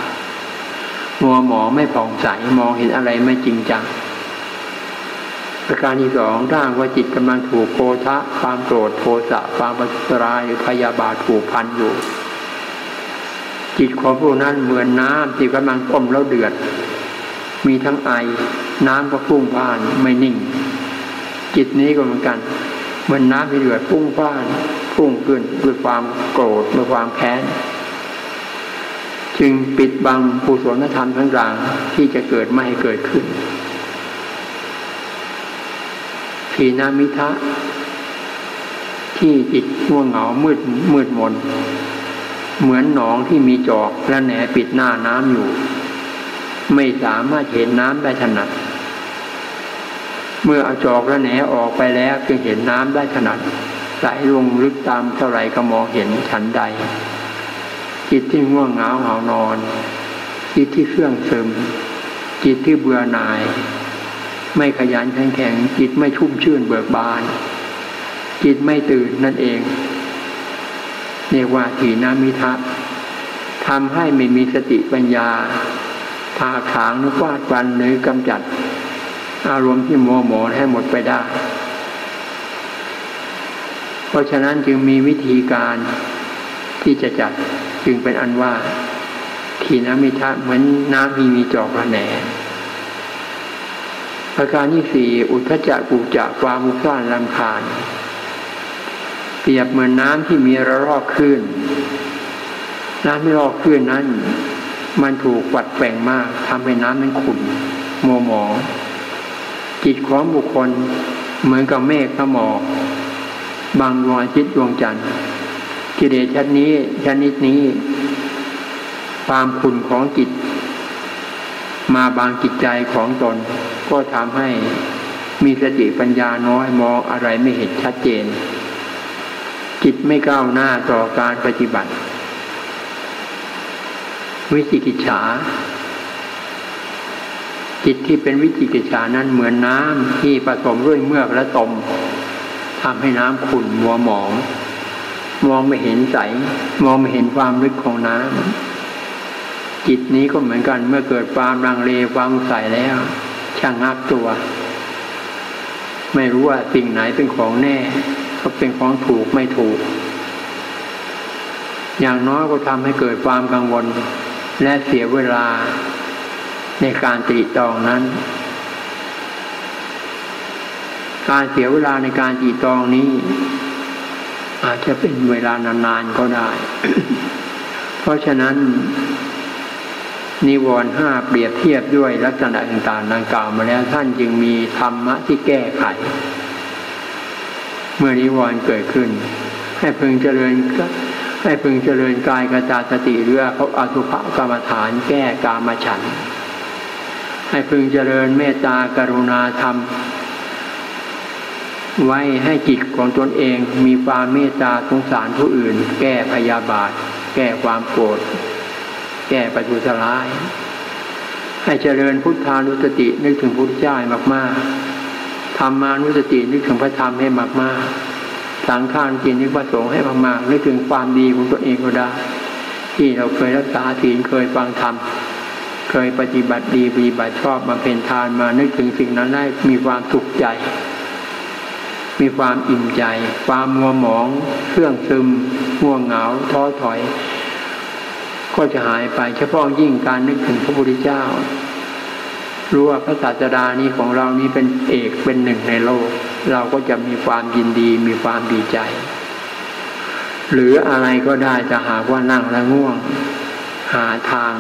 ๆมัวหมองไม่ผ่องใสมองเห็นอะไรไม่จริงจัง ประการที่สองร่างว่าจิตกำลังถูกโกทะความโกรธโทสะความปัสรายพยาบาทถูกพันอยู่ จิตของผู้นั้นเหมือนน้ำที่กำลังต้มแล้วเดือด มีทั้งไอ น้ำก็พุ่งพ่านไม่นิ่ง จิตนี้ก็เหมือนกัน เหมือนน้ำที่เดือดพุ่งพ่าน พุ่งขึ้นด้วยความโกรธด้วยความแค้นจึงปิดบังผู้สนธรรมทั้งกลางที่จะเกิดไม่ให้เกิดขึ้น ทีนามิทะ ที่จิตง่วงเหงามืดมืดมน เหมือนหนองที่มีจอกและแหนปิดหน้าน้ำอยู่ ไม่สามารถเห็นน้ำได้ถนัด เมื่อเอาจอกและแหนออกไปแล้วจึงเห็นน้ำได้ถนัดไหลลงลึกตามเท่าไรก็มองเห็นฉันใด จิตที่ง่วงเหงาเหานอน จิตที่เครื่องซึมจิตที่เบื่อหน่าย ไม่ขยันแข็งแข็งจิตไม่ชุ่มชื่นเบิกบาน จิตไม่ตื่นนั่นเองเรียกว่าถีนามิทะทำให้ไม่มีสติปัญญาพาขางนึกวาดวันหรือกำจัด อารมณ์ที่โมโหให้หมดไปได้ เพราะฉะนั้นจึงมีวิธีการที่จะจัดจึงเป็นอันว่าขีนามิทะเหมือนน้ำมีมีจอกระแหน ประการที่สี่อุทจักกุจักความมุซ่านลำคาญ เปรียบเหมือนน้ำที่มีระลอกคลื่นน้ำที่รอกคลื่นนั้น มันถูกวัดแปลงมากทำให้น้ำมันขุ่นโมหมองจิตของบุคคลเหมือนกับเมฆขมอกบางดวงอาทิตย์ดวงจันทร์กิเลสชนิดนี้ชนิดนี้ ความขุ่นของจิต มาบางจิตใจของตน ก็ทำให้มีสติปัญญาน้อยมองอะไรไม่เห็นชัดเจน จิตไม่ก้าวหน้าต่อการปฏิบัติ วิจิกิจฉา จิตที่เป็นวิจิกิจฉานั้นเหมือนน้ำที่ผสมด้วยเมือกและตมทำให้น้ำขุ่นมัวหมอง มองไม่เห็นใส มองไม่เห็นความลึกของน้ำจิตนี้ก็เหมือนกันเมื่อเกิดความรังเลวามใสแล้ว ช่างงักตัว ไม่รู้ว่าสิ่งไหนเป็นของแน่ก็เป็นของถูกไม่ถูก อย่างน้อยก็ทำให้เกิดความกังวล และเสียเวลาในการตรีตองนั้น การเสียเวลาในการตีตองนี้ อาจจะเป็นเวลานานๆก็ได้ เพราะฉะนั้น นิวรณ์ห้าเปรียบเทียบด้วยลักษณะต่างๆดังกล่าวมาแล้วท่านจึงมีธรรมะที่แก้ไข เมื่อนิวรณ์เกิดขึ้น ให้พึงเจริญให้พึงเจริญกายกระจาสติเรือเขาอสุภกรรมฐานแก้กามฉัน ให้พึงเจริญเมตตากรุณาธรรม ไว้ให้จิตของตนเองมีความเมตตาสงสารผู้อื่น แก้พยาบาท แก้ความโกรธ แก้ปัจจุสลาย ให้เจริญพุทธานุสตินึกถึงพุทธเจ้ามากๆธรรมานุสตินึกถึงพระธรรมให้มากๆสังฆานุสตินึกพระสงฆ์ให้มากๆนึกถึงความดีของตัวเองก็ได้ ที่เราเคยรักษาศีลเคยฟังธรรมเคยปฏิบัติดีปฏิบัติชอบมาเป็นทานมานึกถึงสิ่งนั้นได้มีความสุขใจ มีความอิ่มใจ ความมัวหมอง เครื่องซึมง่วงเหงาท้อถอย ก็จะหายไปเฉพาะยิ่งการนึกถึงพระพุทธเจ้า รู้ว่าพระศาสดานี้ของเรานี้เป็นเอกเป็นหนึ่งในโลก เราก็จะมีความยินดีมีความดีใจ หรืออะไรก็ได้จะหากว่านั่งแล้วง่วง หาทาง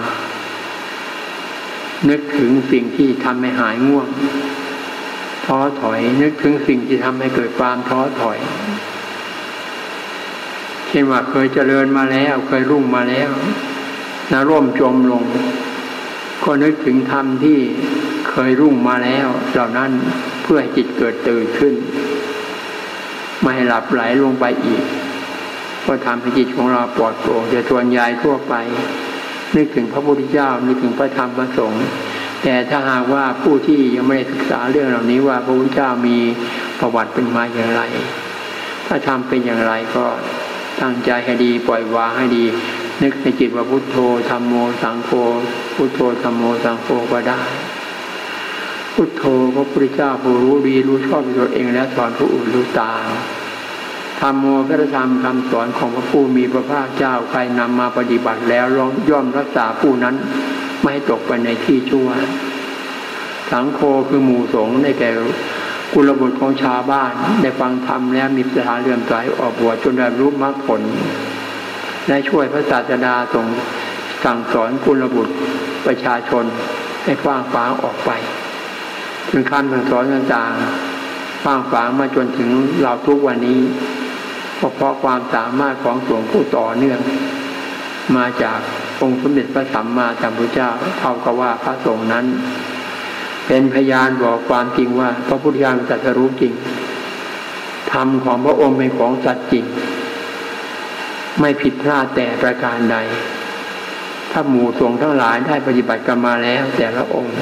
นึกถึงสิ่งที่ทำให้หายง่วง ท้อถอย นึกถึงสิ่งที่ทำให้เกิดความท้อถอยเช่นว่าเคยเจริญมาแล้ว เคยรุ่งมาแล้ว นะร่มจมลง ก็นึกถึงธรรมที่เคยรุ่งมาแล้ว เหล่านั้นเพื่อให้จิตเกิดตื่นขึ้น ไม่ให้หลับไหลลงไปอีก ก็ทำให้จิตของเราปลอดโปร่งจะส่วนใหญ่ทั่วไป นึกถึงพระพุทธเจ้านึกถึงพระธรรมพระสงฆ์แต่ถ้าหากว่าผู้ที่ยังไม่ได้ศึกษาเรื่องเหล่านี้ว่าพระพุทธเจ้ามีประวัติเป็นมาอย่างไร ถ้าทำเป็นอย่างไรก็ตั้งใจให้ดีปล่อยวางให้ดี นึกในจิตว่าพุทโธธรรมโมสังโฆพุทโธธรรมโมสังโฆก็ได้ พุทโธพระพุทธเจ้าผู้รู้ดีรู้ชอบตัวเองและสอนผู้อื่นรู้ตามธรรมโมพระธรรมคำสอนของพระผู้มีพระภาคเจ้าใครนำมาปฏิบัติแล้วย่อมรักษาผู้นั้นไม่ให้ตกไปในที่ชั่ว สังโฆคือหมู่สงฆ์ในแก่กุลบุตรของชาวบ้านได้ฟังธรรมแล้วมีสถานเลื่อมใสออกบวชจนได้รู้มรรคผล และช่วยพระศาสดาทรงสั่งสอนกุลบุตรประชาชนให้ฟ้างฟ้าออกไปถึงคำสั่งสอนต่างๆฟ้างฟ้ามาจนถึงเราทุกวันนี้เพราะความสามารถของสวงผู้ต่อเนื่อง มาจากองค์สมเด็จพระสัมมาสัมพุทธเจ้าเท่ากับว่าพระสงฆ์นั้น เป็นพยานบอกความจริงว่า พระพุทธเจ้าตรัสรู้จริงธรรมของพระองค์เป็นของสัจจริง ไม่ผิดพลาดแต่ประการใด ถ้าหมู่สงทั้งหลายได้ปฏิบัติกันมาแล้วแต่ละองค์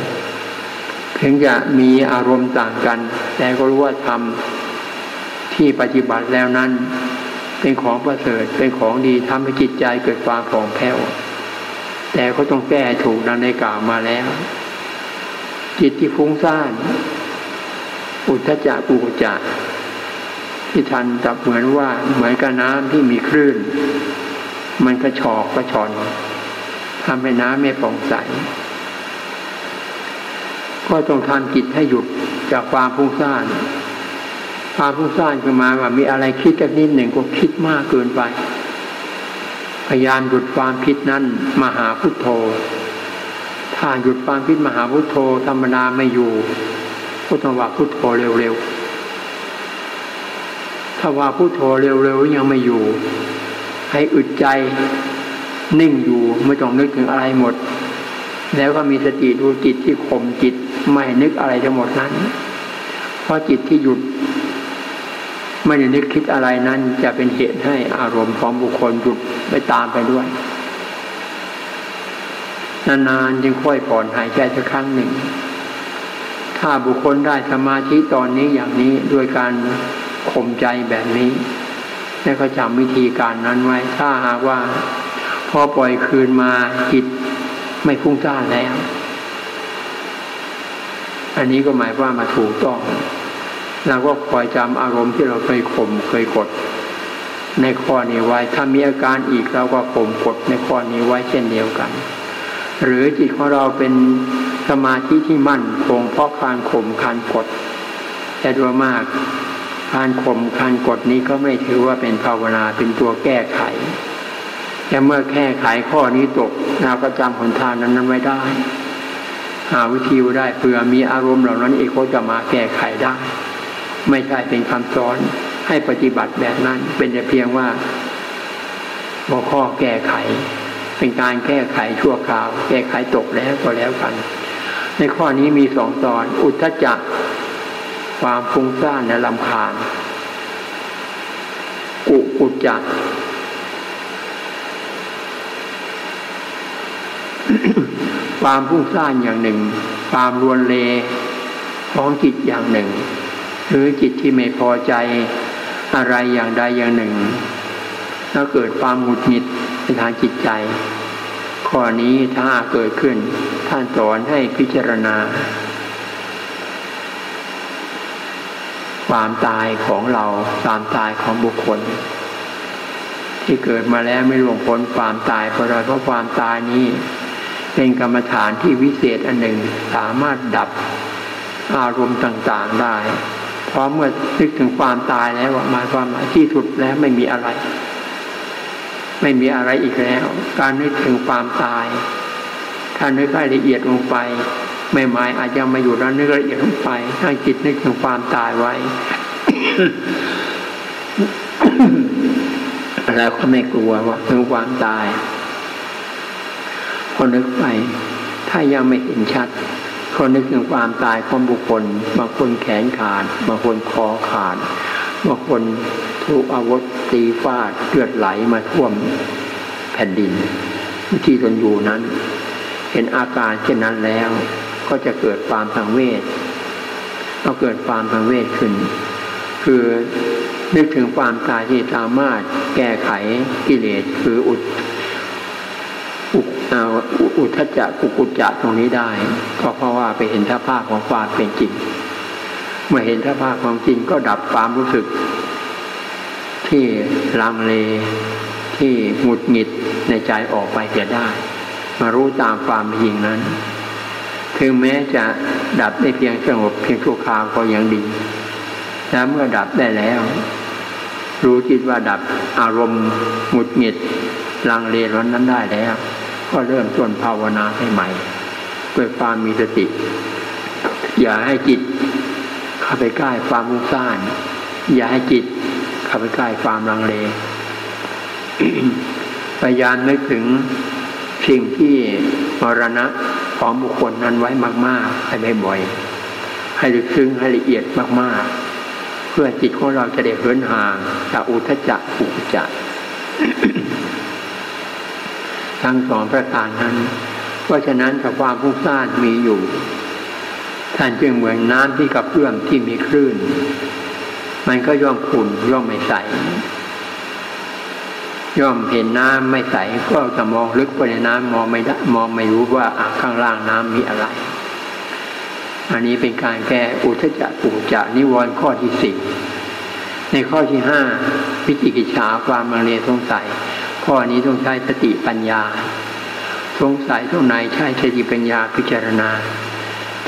เพียงจะมีอารมณ์ต่างกัน แต่ก็รู้ว่าธรรมที่ปฏิบัติแล้วนั้น เป็นของประเสริฐเป็นของดีทำให้จิตใจเกิดความผ่องแผ้วแต่ก็ต้องแก้ถูกดังในกล่าวมาแล้ว จิตที่ฟุ้งซ่านอุทธจักกุกจัก ที่ทันจับเหมือนว่าเหมือนกับน้ำที่มีคลื่น มันกระชอกกระชอนทำให้น้ำไม่โปร่งใส ก็ต้องทำจิตให้หยุดจากความฟุ้งซ่านความฟุ้งซ่านขึ้นมาว่ามีอะไรคิดกันนิดหนึ่งก็คิดมากเกินไป พยายามหยุดความคิดนั้นมาหาพุทโธ ถ้าหยุดความคิดมหาพุทโธธรรมดาไม่อยู่พุทธว่าพุทโธเร็วๆ ถ้าว่าพุทโธเร็วๆยังไม่อยู่ ให้อึดใจนิ่งอยู่ไม่ต้องนึกถึงอะไรหมด แล้วก็มีสติดูจิตที่ข่มจิตไม่นึกอะไรทั้งหมดนั้น เพราะจิตที่หยุด ไม่ได้นึกคิดอะไรนั้น จะเป็นเหตุให้อารมณ์ของบุคคลหยุดไปตามไปด้วย นานๆจึงค่อยผ่อนหายใจสักครั้งหนึ่ง ถ้าบุคคลได้สมาธิตอนนี้อย่างนี้ด้วยการ ข่มใจแบบนี้แล้วก็จำวิธีการนั้นไว้ ถ้าหากว่า พอปล่อยคืนมาจิตไม่ฟุ้งซ่านแล้ว อันนี้ก็หมายว่ามาถูกต้องเราก็คอยจำอารมณ์ที่เราเคยข่มเคยกด ในข้อนี้ไว้ ถ้ามีอาการอีกเราก็ข่มกดในข้อนี้ไว้เช่นเดียวกัน หรือจิตของเราเป็นสมาธิที่มั่นคงเพราะการข่มการกดแต่โดยมาก การข่มการกดนี้ก็ไม่ถือว่าเป็นภาวนาเป็นตัวแก้ไขแต่เมื่อแก้ไขข้อนี้ตกเราก็จำหนทางนั้นนั้นไว้ได้ หาวิธีได้เพื่อมีอารมณ์เหล่านั้นเองก็จะมาแก้ไขได้ ไม่ใช่เป็นคำสอนให้ปฏิบัติแบบนั้น เป็นแต่เพียงว่าหัวข้อแก้ไข เป็นการแก้ไขชั่วคราว แก้ไขตกแล้วก็แล้วกัน ในข้อนี้มีสองตอน อุทธจัก ความฟุ้งซ่านและลำคาญอุอุจจักความฟุ้งซ่านอย่างหนึ่ง ความรวนเลของจิตอย่างหนึ่ง หรือจิตที่ไม่พอใจอะไรอย่างใดอย่างหนึ่ง แล้วเกิดความหงุดหงิดในทางจิตใจ ข้อนี้ถ้าเกิดขึ้นท่านสอนให้พิจารณา ความตายของเราความตายของบุคคล ที่เกิดมาแล้วไม่ล่วงพ้นความตายเพราะอะไรเพราะความตายนี้ เป็นกรรมฐานที่วิเศษอันหนึ่งสามารถดับอารมณ์ต่างๆได้พอเมื่อนึกถึงความตายแล้วหมายความว่าที่สุดแล้วไม่มีอะไร ไม่มีอะไรอีกแล้ว การนึกถึงความตาย ถ้านึกให้ละเอียดลงไป ไม่หมายอาจจะมาอยู่แล้วนึกละเอียดลงไปให้จิตนึกถึงความตายไว้แล้วก็ไม่กลัวว่าถึงความตายพอนึกไป ถ้ายังไม่เห็นชัดคนนึกถึงความตายของบุคคล บางคนแขนขาด บางคนคอขาด บางคนถูกอาวุธตีฟาดเลือดไหลมาท่วมแผ่นดินที่ตนอยู่นั้น เห็นอาการเช่นนั้นแล้ว ก็จะเกิดความทางเวทก็เกิดความทางเวทขึ้น คือนึกถึงความตายที่สามารถแก้ไขกิเลสคืออุดอุทจักกุกุจจะตรงนี้ได้ ก็เพราะว่าไปเห็นท่าภาพของความเป็นจริง เมื่อเห็นท่าภาพของจริงก็ดับความรู้สึก ที่ลังเลที่หงุดหงิดในใจออกไปเสียได้ มารู้ตามความจริงนั้น ถึงแม้จะดับได้เพียงสงบเพียงชั่วคราวก็ยังดีแล้วเมื่อดับได้แล้ว รู้จิตว่าดับอารมณ์หงุดหงิดลังเลร้อนนั้นได้แล้ว ก็เริ่มต้นภาวนาให้ใหม่ด้วยความมีสติ อย่าให้จิตเข้าไปใกล้ความมุ่งซ่านอย่าให้จิตเข้าไปใกล้ความลังเลพยายามนึกถึงสิ่งที่มรณะ องบุคคลนั้นไว้มากๆให้บ่อยๆให้ลึกซึ้งให้ละเอียดมากๆ เพื่อจิตของเราจะได้เหินห่างจากอุทจักอุกจักทั้งสองประการนั้น เพราะฉะนั้นความฟุ้งซ่านมีอยู่ ท่านจึงเหมือนน้ำที่กระเพื่อมที่มีคลื่น มันก็ย่อมขุ่นย่อมไม่ใส ย่อมเห็นน้ำไม่ใสก็จะมองลึกไปในน้ำมองไม่ได้มองไม่รู้ว่าข้างล่างน้ำมีอะไร อันนี้เป็นการแก้อุทจักปุจานิวรณ์ข้อที่สี่ในข้อที่ห้าพิจิกิจฉาความมังเลสงสัย ข้อนี้ต้องใช้สติปัญญา สงสัยตรงไหนใช้สติปัญญาพิจารณา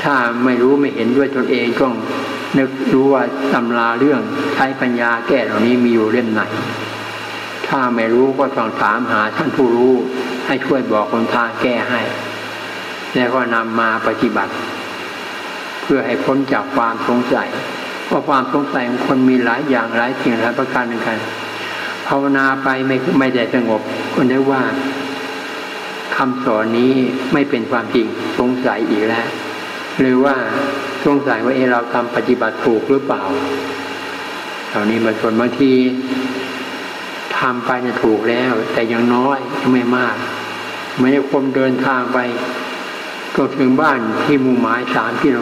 ถ้าไม่รู้ไม่เห็นด้วยตนเองต้องนึกรู้ว่าตำราเรื่องใช้ปัญญาแก้เหล่านี้มีอยู่เล่มไหน ถ้าไม่รู้ก็ต้องถามหาท่านผู้รู้ ให้ช่วยบอกคนทางแก้ให้ แล้วก็นำมาปฏิบัติ เพื่อให้พ้นจากความสงสัยเพราะความสงสัยของคนมีหลายอย่างหลายสิ่งหลายประการเหมือนกันภาวนาไปไม่ไม่ได้สงบก็ได้ว่าคำสอนนี้ไม่เป็นความจริงสงสัยอีกแล้ว หรือว่าสงสัยว่าเอเราทำปฏิบัติถูกหรือเปล่าเหล่านี้มาส่วนบางที ทำไปเนี่ยถูกแล้ว แต่ยังน้อยยังไม่มากไม่ได้คมเดินทางไปก็ถึงบ้านที่มุ่งหมายสามกิโล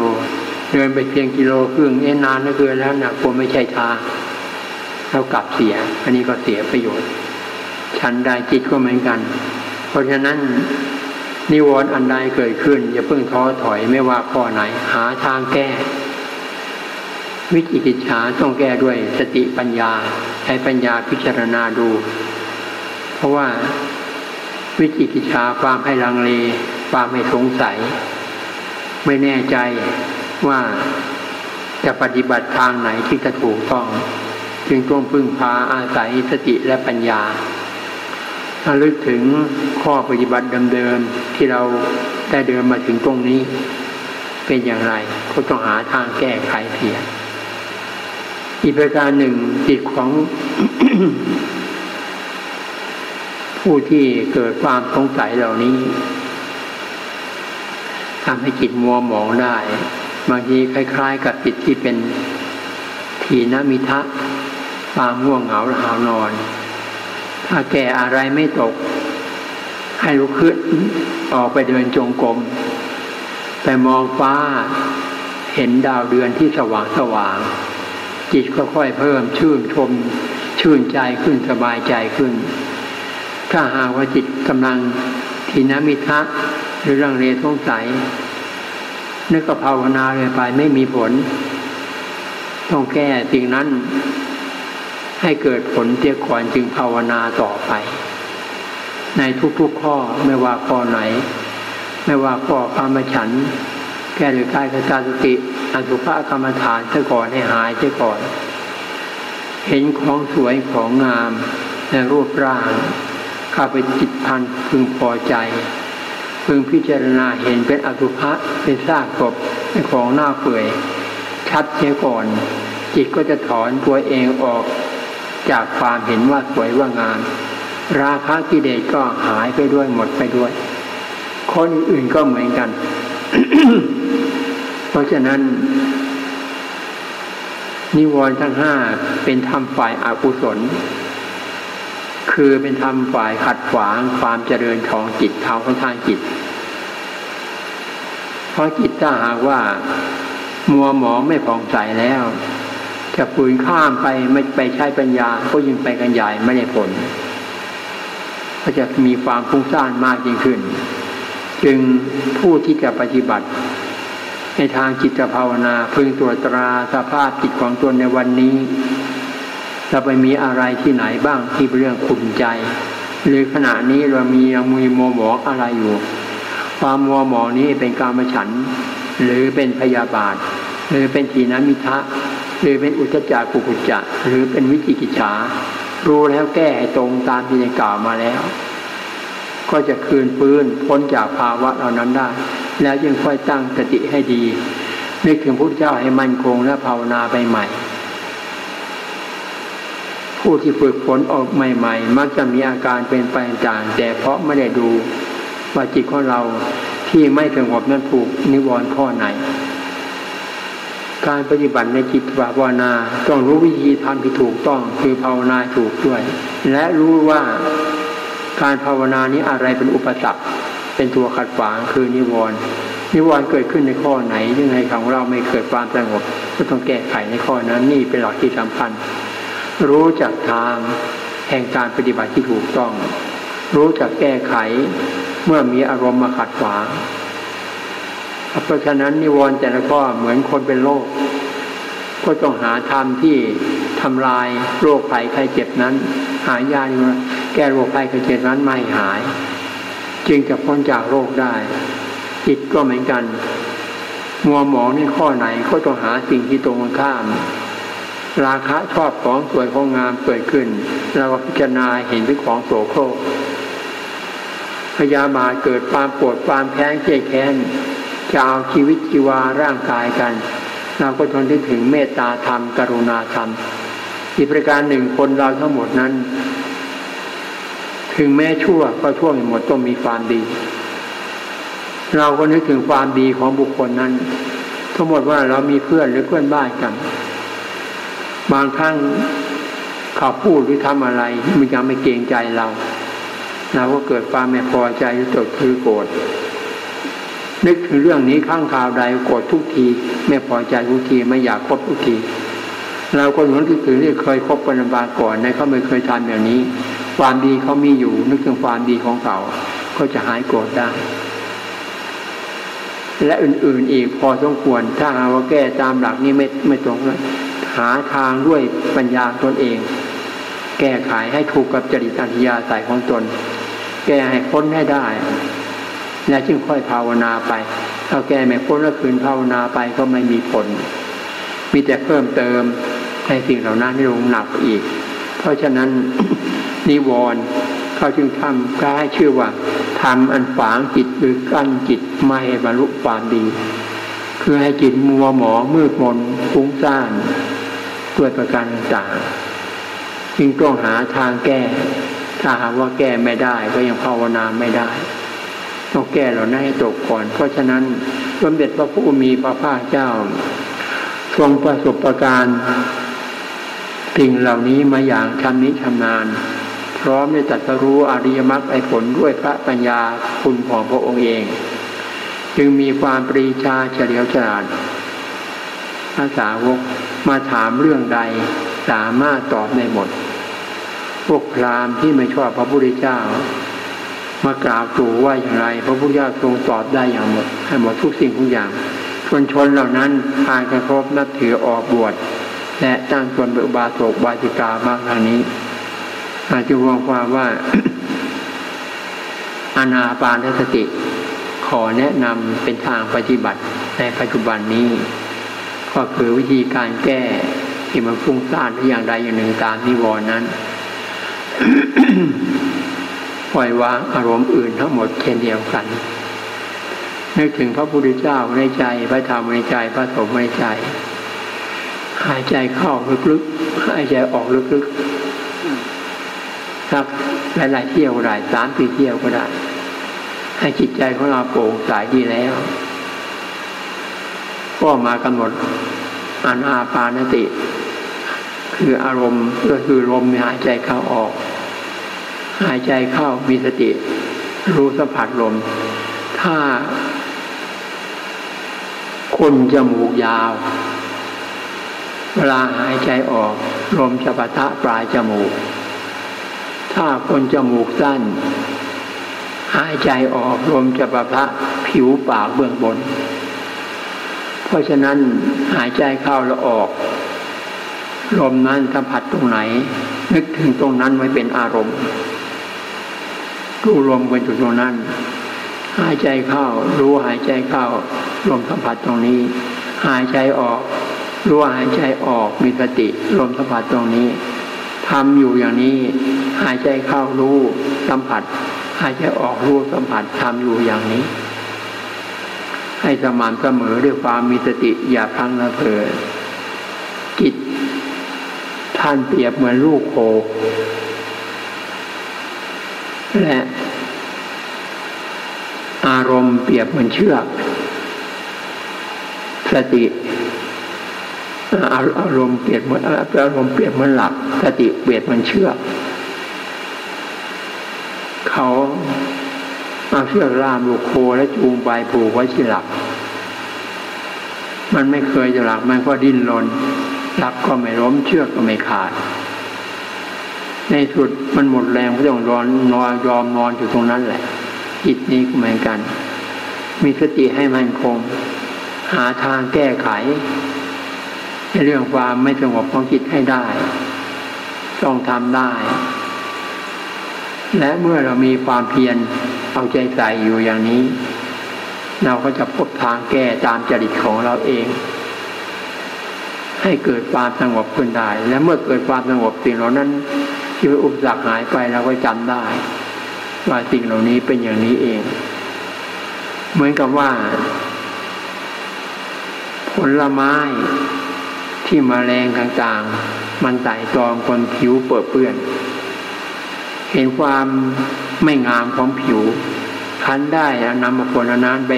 เดินไปเพียงกิโลครึ่งเอ็นนานเหลือเกินแล้วนะกลัวไม่ใช่ทางแล้วกลับเสีย อันนี้ก็เสียประโยชน์ฉันใดจิตก็เหมือนกัน เพราะฉะนั้นนิวรณ์อันใดเกิดขึ้น อย่าเพิ่งท้อถอยไม่ว่าข้อไหน หาทางแก้ วิจิกิจฉาต้องแก้ด้วยสติปัญญาใช้ปัญญาพิจารณาดู เพราะว่าวิจิกิจฉาความให้ลังเลความไม่สงสัย ไม่แน่ใจว่าจะปฏิบัติทางไหนที่จะถูกต้อง จึงต้องพึ่งพาอาศัยสติและปัญญาระลึกถึงข้อปฏิบัติเดิมๆที่เราได้เดินมาถึงตรงนี้ เป็นอย่างไรก็ต้องหาทางแก้ไขเสียง อีกประการหนึ่งจิตของ ผู้ที่เกิดความสงสัยเหล่านี้ทำให้จิตมัวหมองได้บางทีคล้าย ๆ กับจิตที่เป็นทีนมิทะความง่วงเหงาหานอน ถ้าแก่อะไรไม่ตก ให้ลุกขึ้นออกไปเดินจงกรมไปมองฟ้า เห็นดาวเดือนที่สว่างสว่าง จิตก็ค่อยเพิ่มชื่นชม ชื่นใจขึ้นสบายใจขึ้น ถ้าหากว่าจิตกำลังทีนมิทะหรือรังเลสงสัยนึกกับภาวนาเลยไปไม่มีผล ต้องแก้สิ่งนั้น ให้เกิดผลเตียก่อนจึงภาวนาต่อไป ในทุกๆข้อไม่ว่าข้อไหน ไม่ว่าข้อกรรมฉัน แก้หรือกายกตาสติอสุภกรรมฐานเสียก่อนให้หายเสียก่อน เห็นของสวยของงามในรูปร่างข้าไปจิตพันพึงพอใจ พึงพิจารณาเห็นเป็นอสุภะเป็นซากศพเป็นของหน้าเปื่อย ชัดเสียก่อน จิตก็จะถอนตัวเองออกจากความเห็นว่าสวยว่างาม ราคะกิเลสก็หายไปด้วยหมดไปด้วย คนอื่นก็เหมือนกัน เพราะฉะนั้น นิวรณ์ทั้งห้าเป็นธรรมฝ่ายอากุศล คือเป็นธรรมฝ่ายขัดขวางความเจริญของจิตเท้าของทางจิต เพราะจิตถ้าหากว่า มัวหมองไม่ผ่องใสแล้ว จะฝืนข้ามไปไม่ไปใช้ปัญญา ก็ยิ่งไปกันใหญ่ไม่ได้ผลก็จะมีความฟุ้งซ่านมากยิ่งขึ้น จึงผู้ที่จะปฏิบัติ ในทางจิตภาวนาพึงตรวจตราสภาพจิตของตนในวันนี้เราไปมีอะไรที่ไหนบ้างที่เป็นเรื่องขุนใจ หรือขณะนี้เรามียังมีโมหมองอะไรอยู่ ความมัวหมองนี้เป็นการมฉัน หรือเป็นพยาบาท หรือเป็นทีนมิทะหรือเป็นอุจจากุกุจจะหรือเป็นวิจิกิจฉารู้แล้วแก้ให้ตรงตามที่ได้กล่าวมาแล้ว ก็จะคืนปืนพ้นจากภาวะเหล่านั้นได้ แล้วยังค่อยตั้งสติให้ดีนึกถึงพระเจ้าให้มั่นคงและภาวนาไปใหม่ ผู้ที่ฝึกฝนออกใหม่ ๆ มักจะมีอาการเป็นไปต่างแต่เพราะไม่ได้ดูว่าจิตของเราที่ไม่สงบนั้นผูกนิวรณ์ข้อไหน การปฏิบัติในจิตภาวนาต้องรู้วิธีทำที่ถูกต้องคือภาวนาถูกด้วย และรู้ว่า การภาวนานี้อะไรเป็นอุปสรรคเป็นตัวขัดขวางคือนิวรณ์นิวรณ์เกิดขึ้นในข้อไหนยังไงของเราไม่เกิดความสงบก็ต้องแก้ไขในข้อนั้นนี่เป็นหลักที่สำคัญ รู้จักทางแห่งการปฏิบัติที่ถูกต้อง รู้จักแก้ไขเมื่อมีอารมณ์มาขัดขวางเพราะฉะนั้นนิวรณ์แต่ละข้อเหมือนคนเป็นโรคก็ต้องหาธรรมที่ทำลายโรคภัยไข้เจ็บนั้น หายาดี แก้โรคภัยไข้เจ็บนั้นไม่หาย จึงจะพ้นจากโรคได้จิตก็เหมือนกันมัวหมองในข้อไหนก็ต้องหาสิ่งที่ตรงข้าม ราคะชอบของสวยของงามเกิดขึ้นเราก็พิจารณาเห็นเป็นของโสโครกพยาบาทเกิดความปวดความแพ้เจ็บแค้นจะเอาชีวิตชีวาร่างกายกัน เราก็ทนที่ถึงเมตตาธรรม กรุณาธรรม อีกประการหนึ่งคนเราทั้งหมดนั้น ถึงแม้ชั่วก็ชั่วหมดต้องมีความดี เราก็นึกถึงความดีของบุคคลนั้นทั้งหมดว่าเรามีเพื่อนหรือเพื่อนบ้านกัน บางครั้งเขาพูดหรือทำอะไร มันยังไม่เกรงใจเราเราก็เกิดความไม่พอใจหรือตกคือโกรธนึกถึงเรื่องนี้ข้างข่าวใดโกรธทุกที ไม่พอใจทุกทีไม่อยากคบทุกที เราก็หมือนที่ถึงที่เคยคบกันบางก่อนในเขาไม่เคยทำอย่างนี้ ความดีเขามีอยู่ นึกถึงความดีของเขาก็จะหายโกรธได้ และอื่นๆอีกพอสมควร ถ้าหาว่าแก้ตามหลักนี้ไม่ไม่ตรงหาทางด้วยปัญญาตนเอง แก้ไขให้ถูกกับจริตอัธยาศัยของตน แก้ให้พ้นให้ได้แล้วจึงค่อยภาวนาไป ถ้าแก้ไม่พ้นแล้วคืนภาวนาไปก็ไม่มีผล มีแต่เพิ่มเติมในสิ่งเหล่านั้นให้ลงหนักอีก เพราะฉะนั้น นิวรณ์เขาจึงทำกล้ชื่อว่าทำอันฝางจิตหรือกั้นจิตไม่ให้บรรลุความดี คือให้จิตมัวหมองมืดมนฟุ้งซ่านด้วยประการต่างจึงต้องหาทางแก้ ถ้าหากว่าแก้ไม่ได้ก็ยังภาวนาไม่ได้ต้องแก้เหล่านั้นให้ตกก่อน เพราะฉะนั้นสมเด็จพระผู้มีพระภาคเจ้า ทรงประสบประการสิ่งเหล่านี้มาอย่างชำนิชำนาญ พร้อมได้ตัดรู้อริยมรรคไอผลด้วยพระปัญญาคุณของพระองค์เอง จึงมีความปรีชาเฉลียวฉลาดภาษาวกมาถามเรื่องใดสามารถตอบได้หมด พวกพรามที่ไม่ชอบพระพุทธเจ้า มากราบตู่ว่าอย่างไร พระพุทธเจ้าทรงตอบได้อย่างหมด ให้หมดทุกสิ่งทุกอย่างชนชนเหล่านั้นพานกระทบนับถือออกบวชและตั้งตนเป็นบาโศกบาจิกามากทางนี้ อาจจะวงความว่าอนาปานสติ ขอแนะนำเป็นทางปฏิบัติในปัจจุบันนี้ ก็คือวิธีการแก้ที่มันฟุ้งซ่านอย่างใดอย่างหนึ่งตามนิวรณ์นั้น ปล่อยวางอารมณ์อื่นทั้งหมดเช่นเดียวกันนึกถึงพระพุทธเจ้าในใจ พระธรรมในใจ พระสงฆ์ในใจ หายใจเข้าลึกๆ หายใจออกลึกๆ สักหลายๆเที่ยวก็ได้สามปีเที่ยวก็ได้ ให้จิตใจของเราโปร่งใสดีแล้ว ก็มากำหนดอานาปานติ คืออารมณ์ก็คือลมหายใจเข้าออก หายใจเข้ามีสติ รู้สัมผัสลม ถ้า คนจมูกยาว เวลาหายใจออก ลมจะปะทะปลายจมูก ถ้าคนจมูกสั้น หายใจออกลมจะประพะผิวปากเบื้องบน เพราะฉะนั้นหายใจเข้าแล้วออก ลมนั้นสัมผัสตรงไหน นึกถึงตรงนั้นไว้เป็นอารมณ์รู้ลมเป็นจุดตรงนั้น หายใจเข้า รู้หายใจเข้า ลมสัมผัสตรงนี้ หายใจออก รู้หายใจออกมีสติลมสัมผัสตรงนี้ ทำอยู่อย่างนี้ หายใจเข้ารู้สัมผัส หายใจออกรู้สัมผัสทำอยู่อย่างนี้ ให้สม่ำเสมอด้วยความมีสติอย่าพังละเพลินจิตท่านเปรียบเหมือนลูกโคและอารมณ์เปรียบเหมือนเชือกสติ อารมณ์เปรียบเหมือนอารมณ์เปรียบเหมือนหลักสติเปรียบเหมือนเชื่อเขาเอาเชือกล่ามลูกโคและจูงไปผูกไว้ที่หลัก มันไม่เคยจะหลักมันก็ดิ้นรนหลักก็ไม่ล้มเชือกก็ไม่ขาด ในสุดมันหมดแรงก็ต้องนอนนอนยอมนอนอยู่ตรงนั้นแหละจิตนี้ก็เหมือนกัน มีสติให้มันคง หาทางแก้ไข เรื่องความไม่สงบของจิตให้ได้ ต้องทำได้ และเมื่อเรามีความเพียรเอาใจใส่อยู่อย่างนี้ เราก็จะพบทางแก้ตามจริตของเราเอง ให้เกิดความสงบขึ้นได้ และเมื่อเกิดความสงบสิ่งเหล่านั้นที่เป็นอุปสรรคหายไปเราก็จำได้ ว่าสิ่งเหล่านี้เป็นอย่างนี้เอง เหมือนกับว่า ผลไม้ ที่มแมลงต่างๆ มันไต่ตองคนผิวเปื้อเปื้อน เห็นความไม่งามของผิว คันได้นำมาผลนั้นไป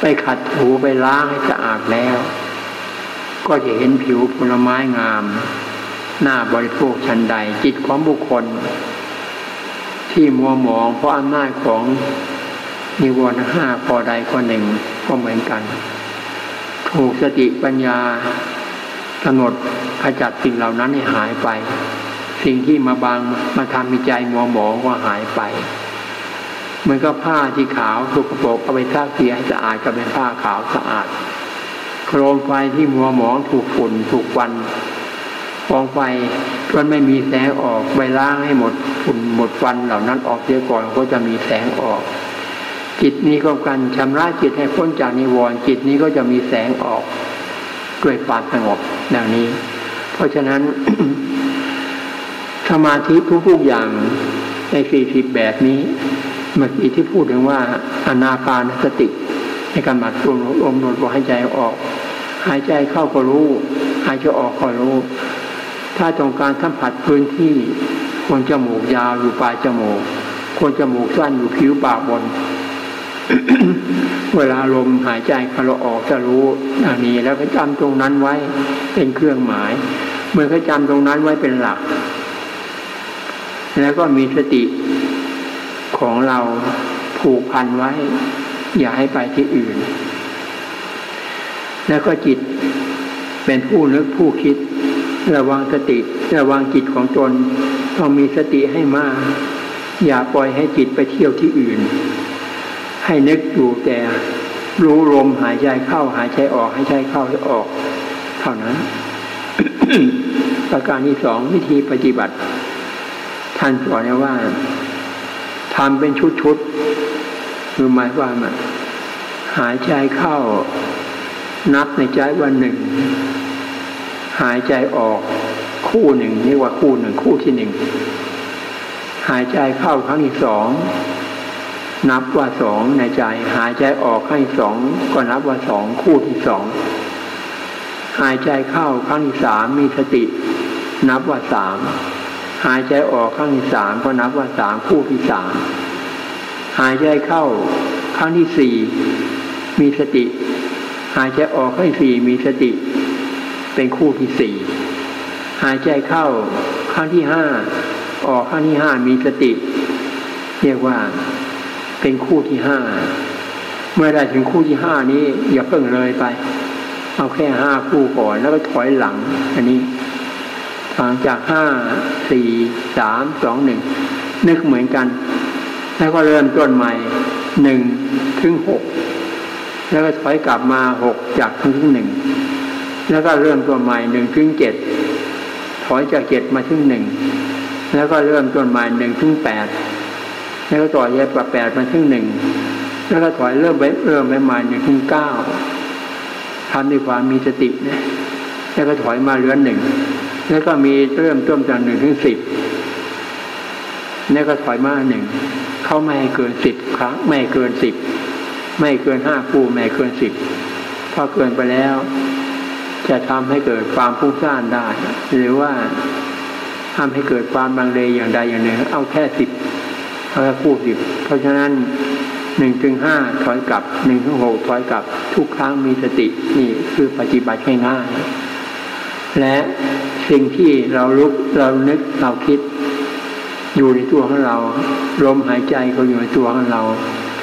ไปขัดถูไปล้างให้สะอาดแล้ว ก็จะเห็นผิวผลไม้งาม หน้าบริโภคชันใดจิตของบุคคล ที่มัวหมองเพราะอำนาจของนิวรณ์ห้าพอใดข้อหนึ่งก็เหมือนกัน ถูกสติปัญญา กำหนดขจัดสิ่งเหล่านั้นให้หายไป สิ่งที่มาบางมาทำมีใจมัวหมองก็หายไปเหมือนกับผ้าที่ขาวถูกโปรงเอาไปซักเสียสะอาดก็เป็นผ้าขาวสะอาด โครมไฟที่มัวหมองถูกฝุ่นถูกวันกองไฟจนไม่มีแสงออกไปล้างให้หมดฝุ่นหมดฟันเหล่านั้นออกเสียก่อนก็จะมีแสงออก จิตนี้ก็กันชำระจิตให้พ้นจากนิวรณ์จิตนี้ก็จะมีแสงออก ด้วยความสงบดังนี้ เพราะฉะนั้นสมาธิทุกๆอย่างในสี่สิบแบบนี้เมื่อกี้ที่พูดถึงว่าอนาปานสติ ในการหมัดลมลมลมหายใจออก หายใจเข้าก็รู้ หายใจออกก็รู้ ถ้าต้องการสัมผัสพื้นที่คนจมูกยาวอยู่ปลายจมูกคนจมูกสั้นอยู่ผิวปากบน เวลาลมหายใจเข้าออกจะรู้อย่างนี้แล้วก็จำตรงนั้นไว้เป็นเครื่องหมาย เมื่อเขาจำตรงนั้นไว้เป็นหลัก แล้วก็มีสติของเราผูกพันไว้ อย่าให้ไปที่อื่น แล้วก็จิตเป็นผู้นึกผู้คิด ระวังสติ ระวังจิตของตนต้องมีสติให้มาก อย่าปล่อยให้จิตไปเที่ยวที่อื่น ให้นึกอยู่แต่รู้ลมหายใจเข้าหายใจออกหายใจเข้าหายออก เท่านั้น ประการที่สองวิธีปฏิบัติ ท่านสอนว่าทำเป็นชุดๆคือหมายว่ามันหายใจเข้า นับในใจวันหนึ่ง หายใจออกคู่หนึ่งนี่ว่าคู่หนึ่งคู่ที่หนึ่งหายใจเข้าครั้งที่สอง นับว่าสองในใจ หายใจออกให้สองก็นับว่าสองคู่ที่สองหายใจเข้าครั้งที่สามมีสติ นับว่าสามหายใจออกครั้งที่สามก็นับว่าสามคู่ที่สามหายใจเข้าครั้งที่สี่มีสติ หายใจออกครั้งที่สี่มีสติ เป็นคู่ที่สี่หายใจเข้าครั้งที่ห้าออกครั้งที่ห้ามีสติ เรียกว่า เป็นคู่ที่ห้าเมื่อได้ถึงคู่ที่ห้านี้ อย่าเพิ่งเลยไป เอาแค่ห้าคู่ก่อนแล้วก็ถอยหลัง อันนี้ถหลังจากห้าสี่สามสองหนึ่งนึกเหมือนกัน แล้วก็เริ่มต้นใหม่หนึ่งถึงหกแล้วก็ถอยกลับมาหกจากถึงหนึ่งแล้วก็เริ่มต้นใหม่หนึ่งถึงเจ็ดถอยจากเจ็ดมาถึงหนึ่งแล้วก็เริ่มต้นใหม่หนึ่งถึงแปด แล้วก็ต่อยายปแปดมาถึงหนึ่งแล้วก็ถอยเริ่มไปเริ่มไปใหม่หนึ่งถึงเก้าทำด้วยความมีสตินะแล้วก็ถอยมาเหลือหนึ่งแล้วก็มีเริ่มต้นจากหนึ่งถึงสิบแล้วก็ถอยมาหนึ่งเขาไม่ให้เกินสิบครั้งไม่เกินสิบไม่เกินห้าคู่ไม่เกินสิบพอเกินไปแล้ว จะทำให้เกิดความฟุ้งซ่านได้ หรือว่าทำให้เกิดความบางเลอย่างใดอย่างหนึ่ง เอาแค่สิบ เอาแค่คู่สิเพราะฉะนั้นหนึ่งถึงห้าถอยกลับหนึ่งถึงหกถอยกลับ ทุกครั้งมีสตินี่คือปฏิบัติง่ายๆและสิ่งที่เราลุกเรานึกเราคิด อยู่ในตัวของเราลมหายใจก็อยู่ในตัวของเรา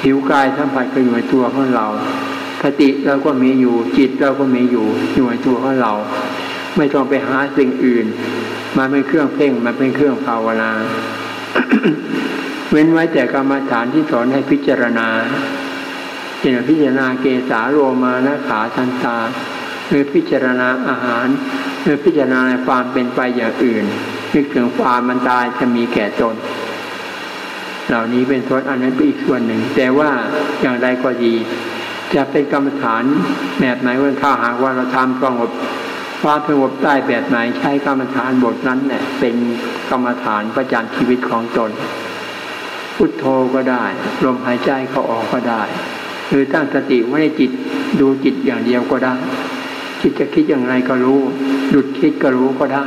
ผิวกายสัมผัสก็อยู่ในตัวของเราสติเราก็มีอยู่จิตเราก็มีอยู่อยู่ในตัวของเรา ไม่ต้องไปหาสิ่งอื่น มาเป็นเครื่องเพ่งมาเป็นเครื่องภาวนา เว้นไว้แต่กรรมฐานที่สอนให้พิจารณาเช่นพิจารณาเกสาโรมานะขาทันตาหรือพิจารณาอาหารหรือพิจารณาความเป็นไปอย่างอื่นนึกถึงความมันตายจะมีแก่ตนเหล่านี้เป็นส่วนอันนั้นเป็นอีกส่วนหนึ่ง แต่ว่าอย่างไรก็ดี จะเป็นกรรมฐานแบบไหนว่าถ้าหากว่าเราทำสงบความสงบได้แบบไหนใช้กรรมฐานบทนั้นเนี่ยเป็นกรรมฐานประจำชีวิตของตน พุทโธก็ได้ ลมหายใจเขาออกก็ได้ หรือตั้งสติไว้ในจิตดูจิตอย่างเดียวก็ได้ จิตจะคิดอย่างไรก็รู้หยุดคิดก็รู้ก็ได้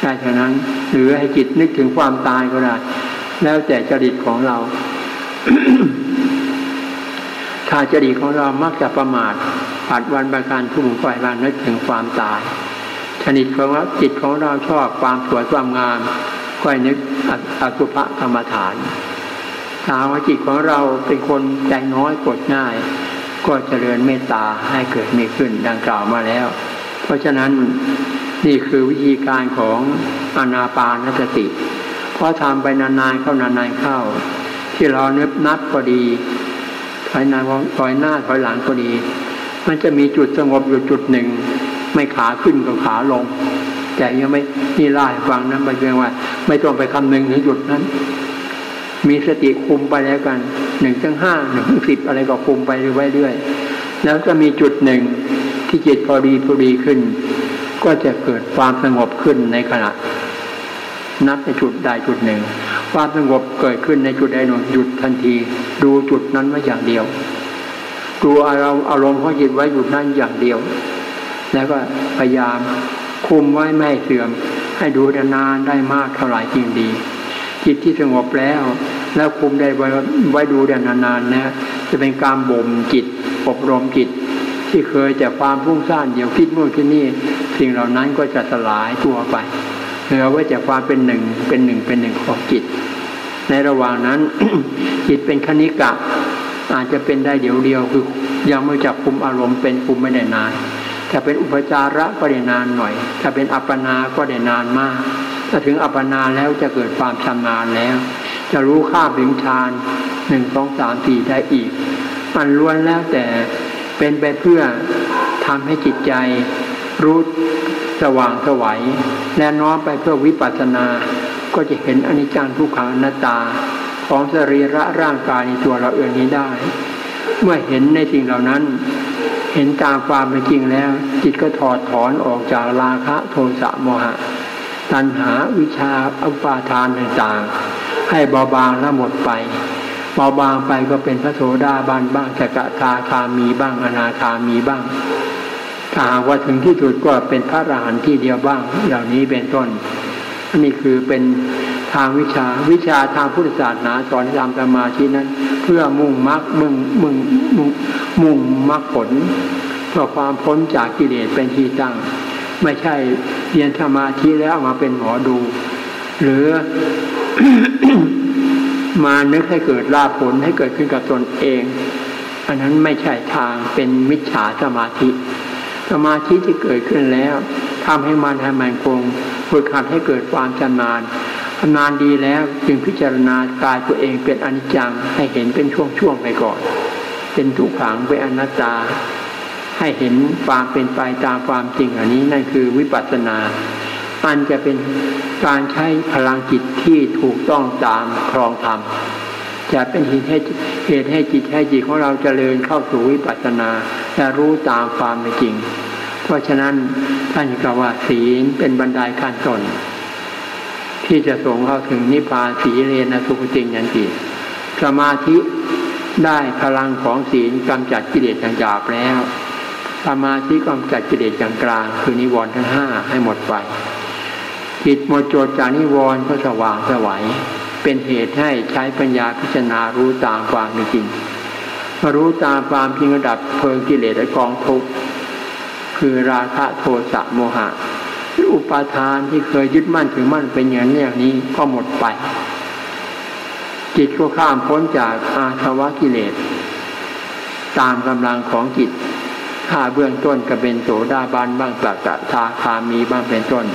ได้ฉะนั้น หรือให้จิตนึกถึงความตายก็ได้ แล้วแต่จริตของเรา ถ้าจริตของเรามักจะประมาทปัดวันประการทุ่มปล่อยวันนึกถึงความตายชนิดของเราจิตของเราชอบความสวยความงาม ก็นึกอสุภกรรมฐานถ้าว่าจิตของเราเป็นคนใจน้อยกดง่าย ก็เจริญเมตตาให้เกิดมีขึ้นดังกล่าวมาแล้ว เพราะฉะนั้นนี่คือวิธีการของอนาปานสติ เพอทำไปนานๆเข้านานๆเข้า ที่เราเนึบนับก็ดีถอยหน้าถอยหน้าถอยหลังก็ดี มันจะมีจุดสงบอยู่จุดหนึ่ง ไม่ขาขึ้นกับขาลง แต่ยังไม่นี่ล่ฟังนั้นไปเพียงว่า ไม่ต้องไปคำนึงถึงจุดนั้น มีสติคุมไปแล้วกันหนึ่งถึงห้าหนึ่งถึงสิบอะไรก็คุมไปเรื่อยๆแล้วจะมีจุดหนึ่งที่จิตพอดีพอดีขึ้น ก็จะเกิดความสงบขึ้นในขณะ นับในจุดใดจุดหนึ่ง ความสงบเกิดขึ้นในจุดใดหนึ่งหยุดทันที ดูจุดนั้นไว้อย่างเดียวดูอารมณ์อารมณ์ของจิตไว้หยุดนั้นอย่างเดียว แล้วก็พยายาม คุมไว้ไม่ให้เสื่อม ให้ดูนานได้มากเท่าไหร่จริงดี จิตที่สงบแล้ว แล้วคุมได้ไว้ไว้ดูได้นานๆนะจะเป็นการบ่มจิตอบรมจิต ที่เคยแต่ความพุ่งซ่านเดี๋ยวคิดนู่นคิดนี่สิ่งเหล่านั้นก็จะสลายตัวไปเหลือไว้จากความเป็นหนึ่งเป็นหนึ่งเป็นหนึ่งของจิต ในระหว่างนั้น จิตเป็นคณิกะอาจจะเป็นได้เดี๋ยวเดียวคือยังไม่จับคุมอารมณ์เป็นคุมไม่ได้นาน ถ้าเป็นอุปจาระก็ได้นานหน่อย ถ้าเป็นอัปปนาก็ได้นานมาก ถ้าถึงอัปปนาแล้วจะเกิดความชำนาญแล้ว จะรู้ข้าถึงฌานหนึ่งสองสามสี่ได้อีก มันล้วนแล้วแต่เป็นไปเพื่อทำให้จิตใจรู้สว่างสวัยและน้อมไปเพื่อวิปัสสนา ก็จะเห็นอนิจจังทุกขังอนัตตาของสรีระร่างกายในตัวเราเองนี้ได้ เมื่อเห็นในสิ่งเหล่านั้น เห็นตามความเป็นจริงแล้ว จิตก็ถอดถอนออกจากราคะโทสะโมหะ ตัณหาวิชาอุปาทานต่างๆ ให้เบาบางและหมดไปเบาบางไปก็เป็นพระโสดาบันบ้างสกทาคามีบ้างอนาคามีบ้างถ้าหากว่าถึงที่สุดก็เป็นพระอรหันต์ที่เดียวบ้าง เหล่านี้เป็นต้นนนี้คือเป็น ทางวิชาวิชาทางพุทธศาสนาสอนทำสมาธินั้น เพื่อมุ่งมรรคมุ่งมุ่งมุ่งมุ่งมรรคผลเพื่อความพ้นจากกิเลสเป็นที่ตั้ง ไม่ใช่เรียนสมาธิแล้วมาเป็นหมอดู หรือมานึกให้เกิดลาภผลให้เกิดขึ้นกับตนเอง อันนั้นไม่ใช่ทางเป็นมิจฉาสมาธิสมาธิที่เกิดขึ้นแล้วทำให้มันให้มันคงฝึกหัดให้เกิดความชำนาญ ชำนาญดีแล้วจึงพิจารณากายตัวเองเป็นอนิจจังให้เห็นเป็นช่วงๆไปก่อน เป็นทุกขังเป็นอนัตตา ให้เห็นความเป็นไปตามความจริงอันนี้นั่นคือวิปัสสนาอันจะเป็นการใช้พลังจิตที่ถูกต้องตามครองธรรมจะเป็นเหตุให้เหตุให้จิตให้จิตของเราจเจริญเข้าสู่วิปัสสนาจะรู้ตามความเป็นจริง เพราะฉะนั้นท่านกล่าวว่าศีลเป็นบันไดขั้นต้น ที่จะส่งเข้าถึงนิพพานสีเรนสุขจริงยันติสมาธิได้พลังของศีลกำจัดกิเลสอย่างหยาบแล้ว สมาธิกำจัดกิเลสอย่างกลางคือนิวรณ์ทั้งห้าให้หมดไปจิตหมดโจทย์จากนิวรณ์ก็สว่างสวัยเป็นเหตุให้ใช้ปัญญาพิจารณารู้ตามความจริงรู้ตามความจริงระดับเพลิงกิเลสและกองทุกข์คือราคะโทสะโมหะ อุปาทานที่เคยยึดมั่นถือมั่นเป็นอย่างนี้อย่างนี้ก็หมดไป จิตก็ข้ามพ้นจากอาสวะกิเลส ตามกำลังของจิตถ้าเบื้องต้นก็เป็นโสดาบันบ้างกลักทาคามีบ้างเป็นต้น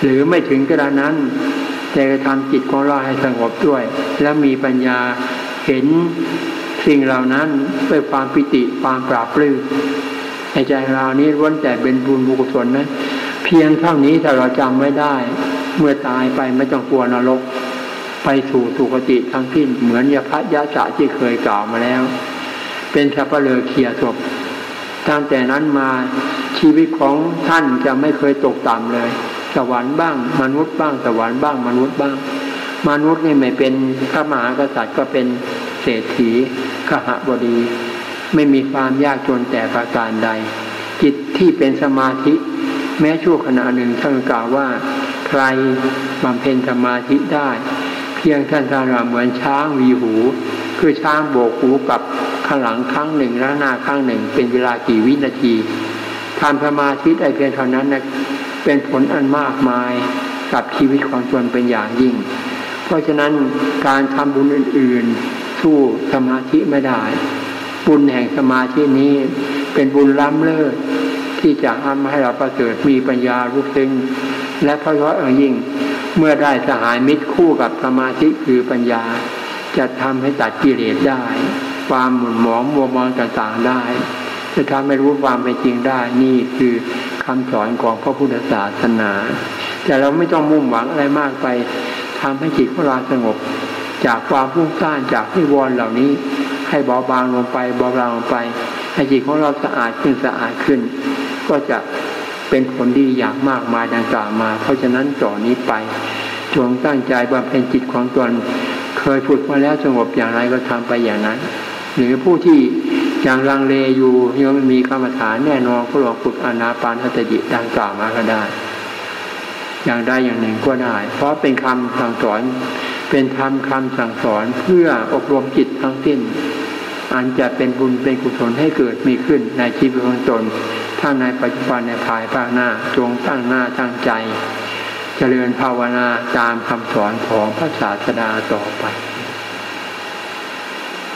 หรือไม่ถึงกระนั้นแต่ทำจิตของเราให้สงบด้วย แล้วมีปัญญาเห็นสิ่งเหล่านั้นด้วยความปิติความปราบปลื้มในใจเรานี้ล้วนแต่เป็นบุญบุญกุศลนะ เพียงเท่านี้ถ้าเราจำไม่ได้ เมื่อตายไปไม่ต้องกลัวนรก ไปสู่สุคติทั้งสิ้นเหมือนยาพัยาสะที่เคยกล่าวมาแล้ว เป็นสัพเลอเคียศพตั้งแต่นั้นมาชีวิตของท่านจะไม่เคยตกต่ำเลย สวรรค์บ้าง มนุษย์บ้าง สวรรค์บ้าง มนุษย์บ้าง มนุษย์นี่ไม่เป็นพระมหากษัตริย์ก็เป็นเศรษฐีขหบดี ไม่มีความยากจนแต่ประการใด จิตที่เป็นสมาธิ แม้ชั่วขณะหนึ่งท่านกล่าวว่า ใครบำเพ็ญสมาธิได้ เพียงท่านทานเหมือนช้างวีหู คือช้างโบกหูกับข้างหลังครั้งหนึ่งแล้วหน้าครั้งหนึ่ง เป็นเวลากี่วินาทีทำสมาธิได้เพียงเท่านั้นนะเป็นผลอันมากมายกับชีวิตของตนเป็นอย่างยิ่ง เพราะฉะนั้นการทำบุญอื่น ๆ สู้สมาธิไม่ได้ บุญแห่งสมาธินี้เป็นบุญล้ำเลิศ ที่จะทำให้เราประเสริฐมีปัญญารุกซึ้งและเพราะเพราะยิ่ง เมื่อได้สหายมิตรคู่กับสมาธิคือปัญญา จะทำให้ตัดกิเลสได้ ความหมุนหมองมัวมองต่างๆได้ จะทำให้รู้ความเป็นจริงได้นี่คือคำสอนของพระพุทธศาสนา แต่เราไม่ต้องมุ่งหวังอะไรมากไปทำให้จิตของเราสงบ จากความพุ่งซ่านจากที่วรเหล่านี้ ให้เบาบางลงไปเบาบางลงไปให้จิตของเราสะอาดขึ้นสะอาดขึ้น ก็จะเป็นผลดีอย่างมากมายดังกล่าวมา เพราะฉะนั้นต่อนนี้ไปจงตั้งใจบำเพ็ญจิตของตนเคยฝึกมาแล้วสงบอย่างไรก็ทำไปอย่างนั้น หรือผู้ที่อย่างลังเลอยู่ยังไม่มีกรรมฐานแน่นอนก็ลองฝึกอนาปานสติดังกล่าวมาก็ได้ อย่างใดอย่างหนึ่งก็ได้ เพราะเป็นคำสั่งสอน เป็นธรรมคำสั่งสอนเพื่ออบรมจิตทั้งสิ้น อันจะเป็นบุญเป็นกุศลให้เกิดมีขึ้นในชีวิตของตน ทั้งในปัจจุบันในภายภาคหน้าจงตั้งหน้าตั้งใจ เจริญภาวนาตามคำสอนของพระศาสดาต่อไป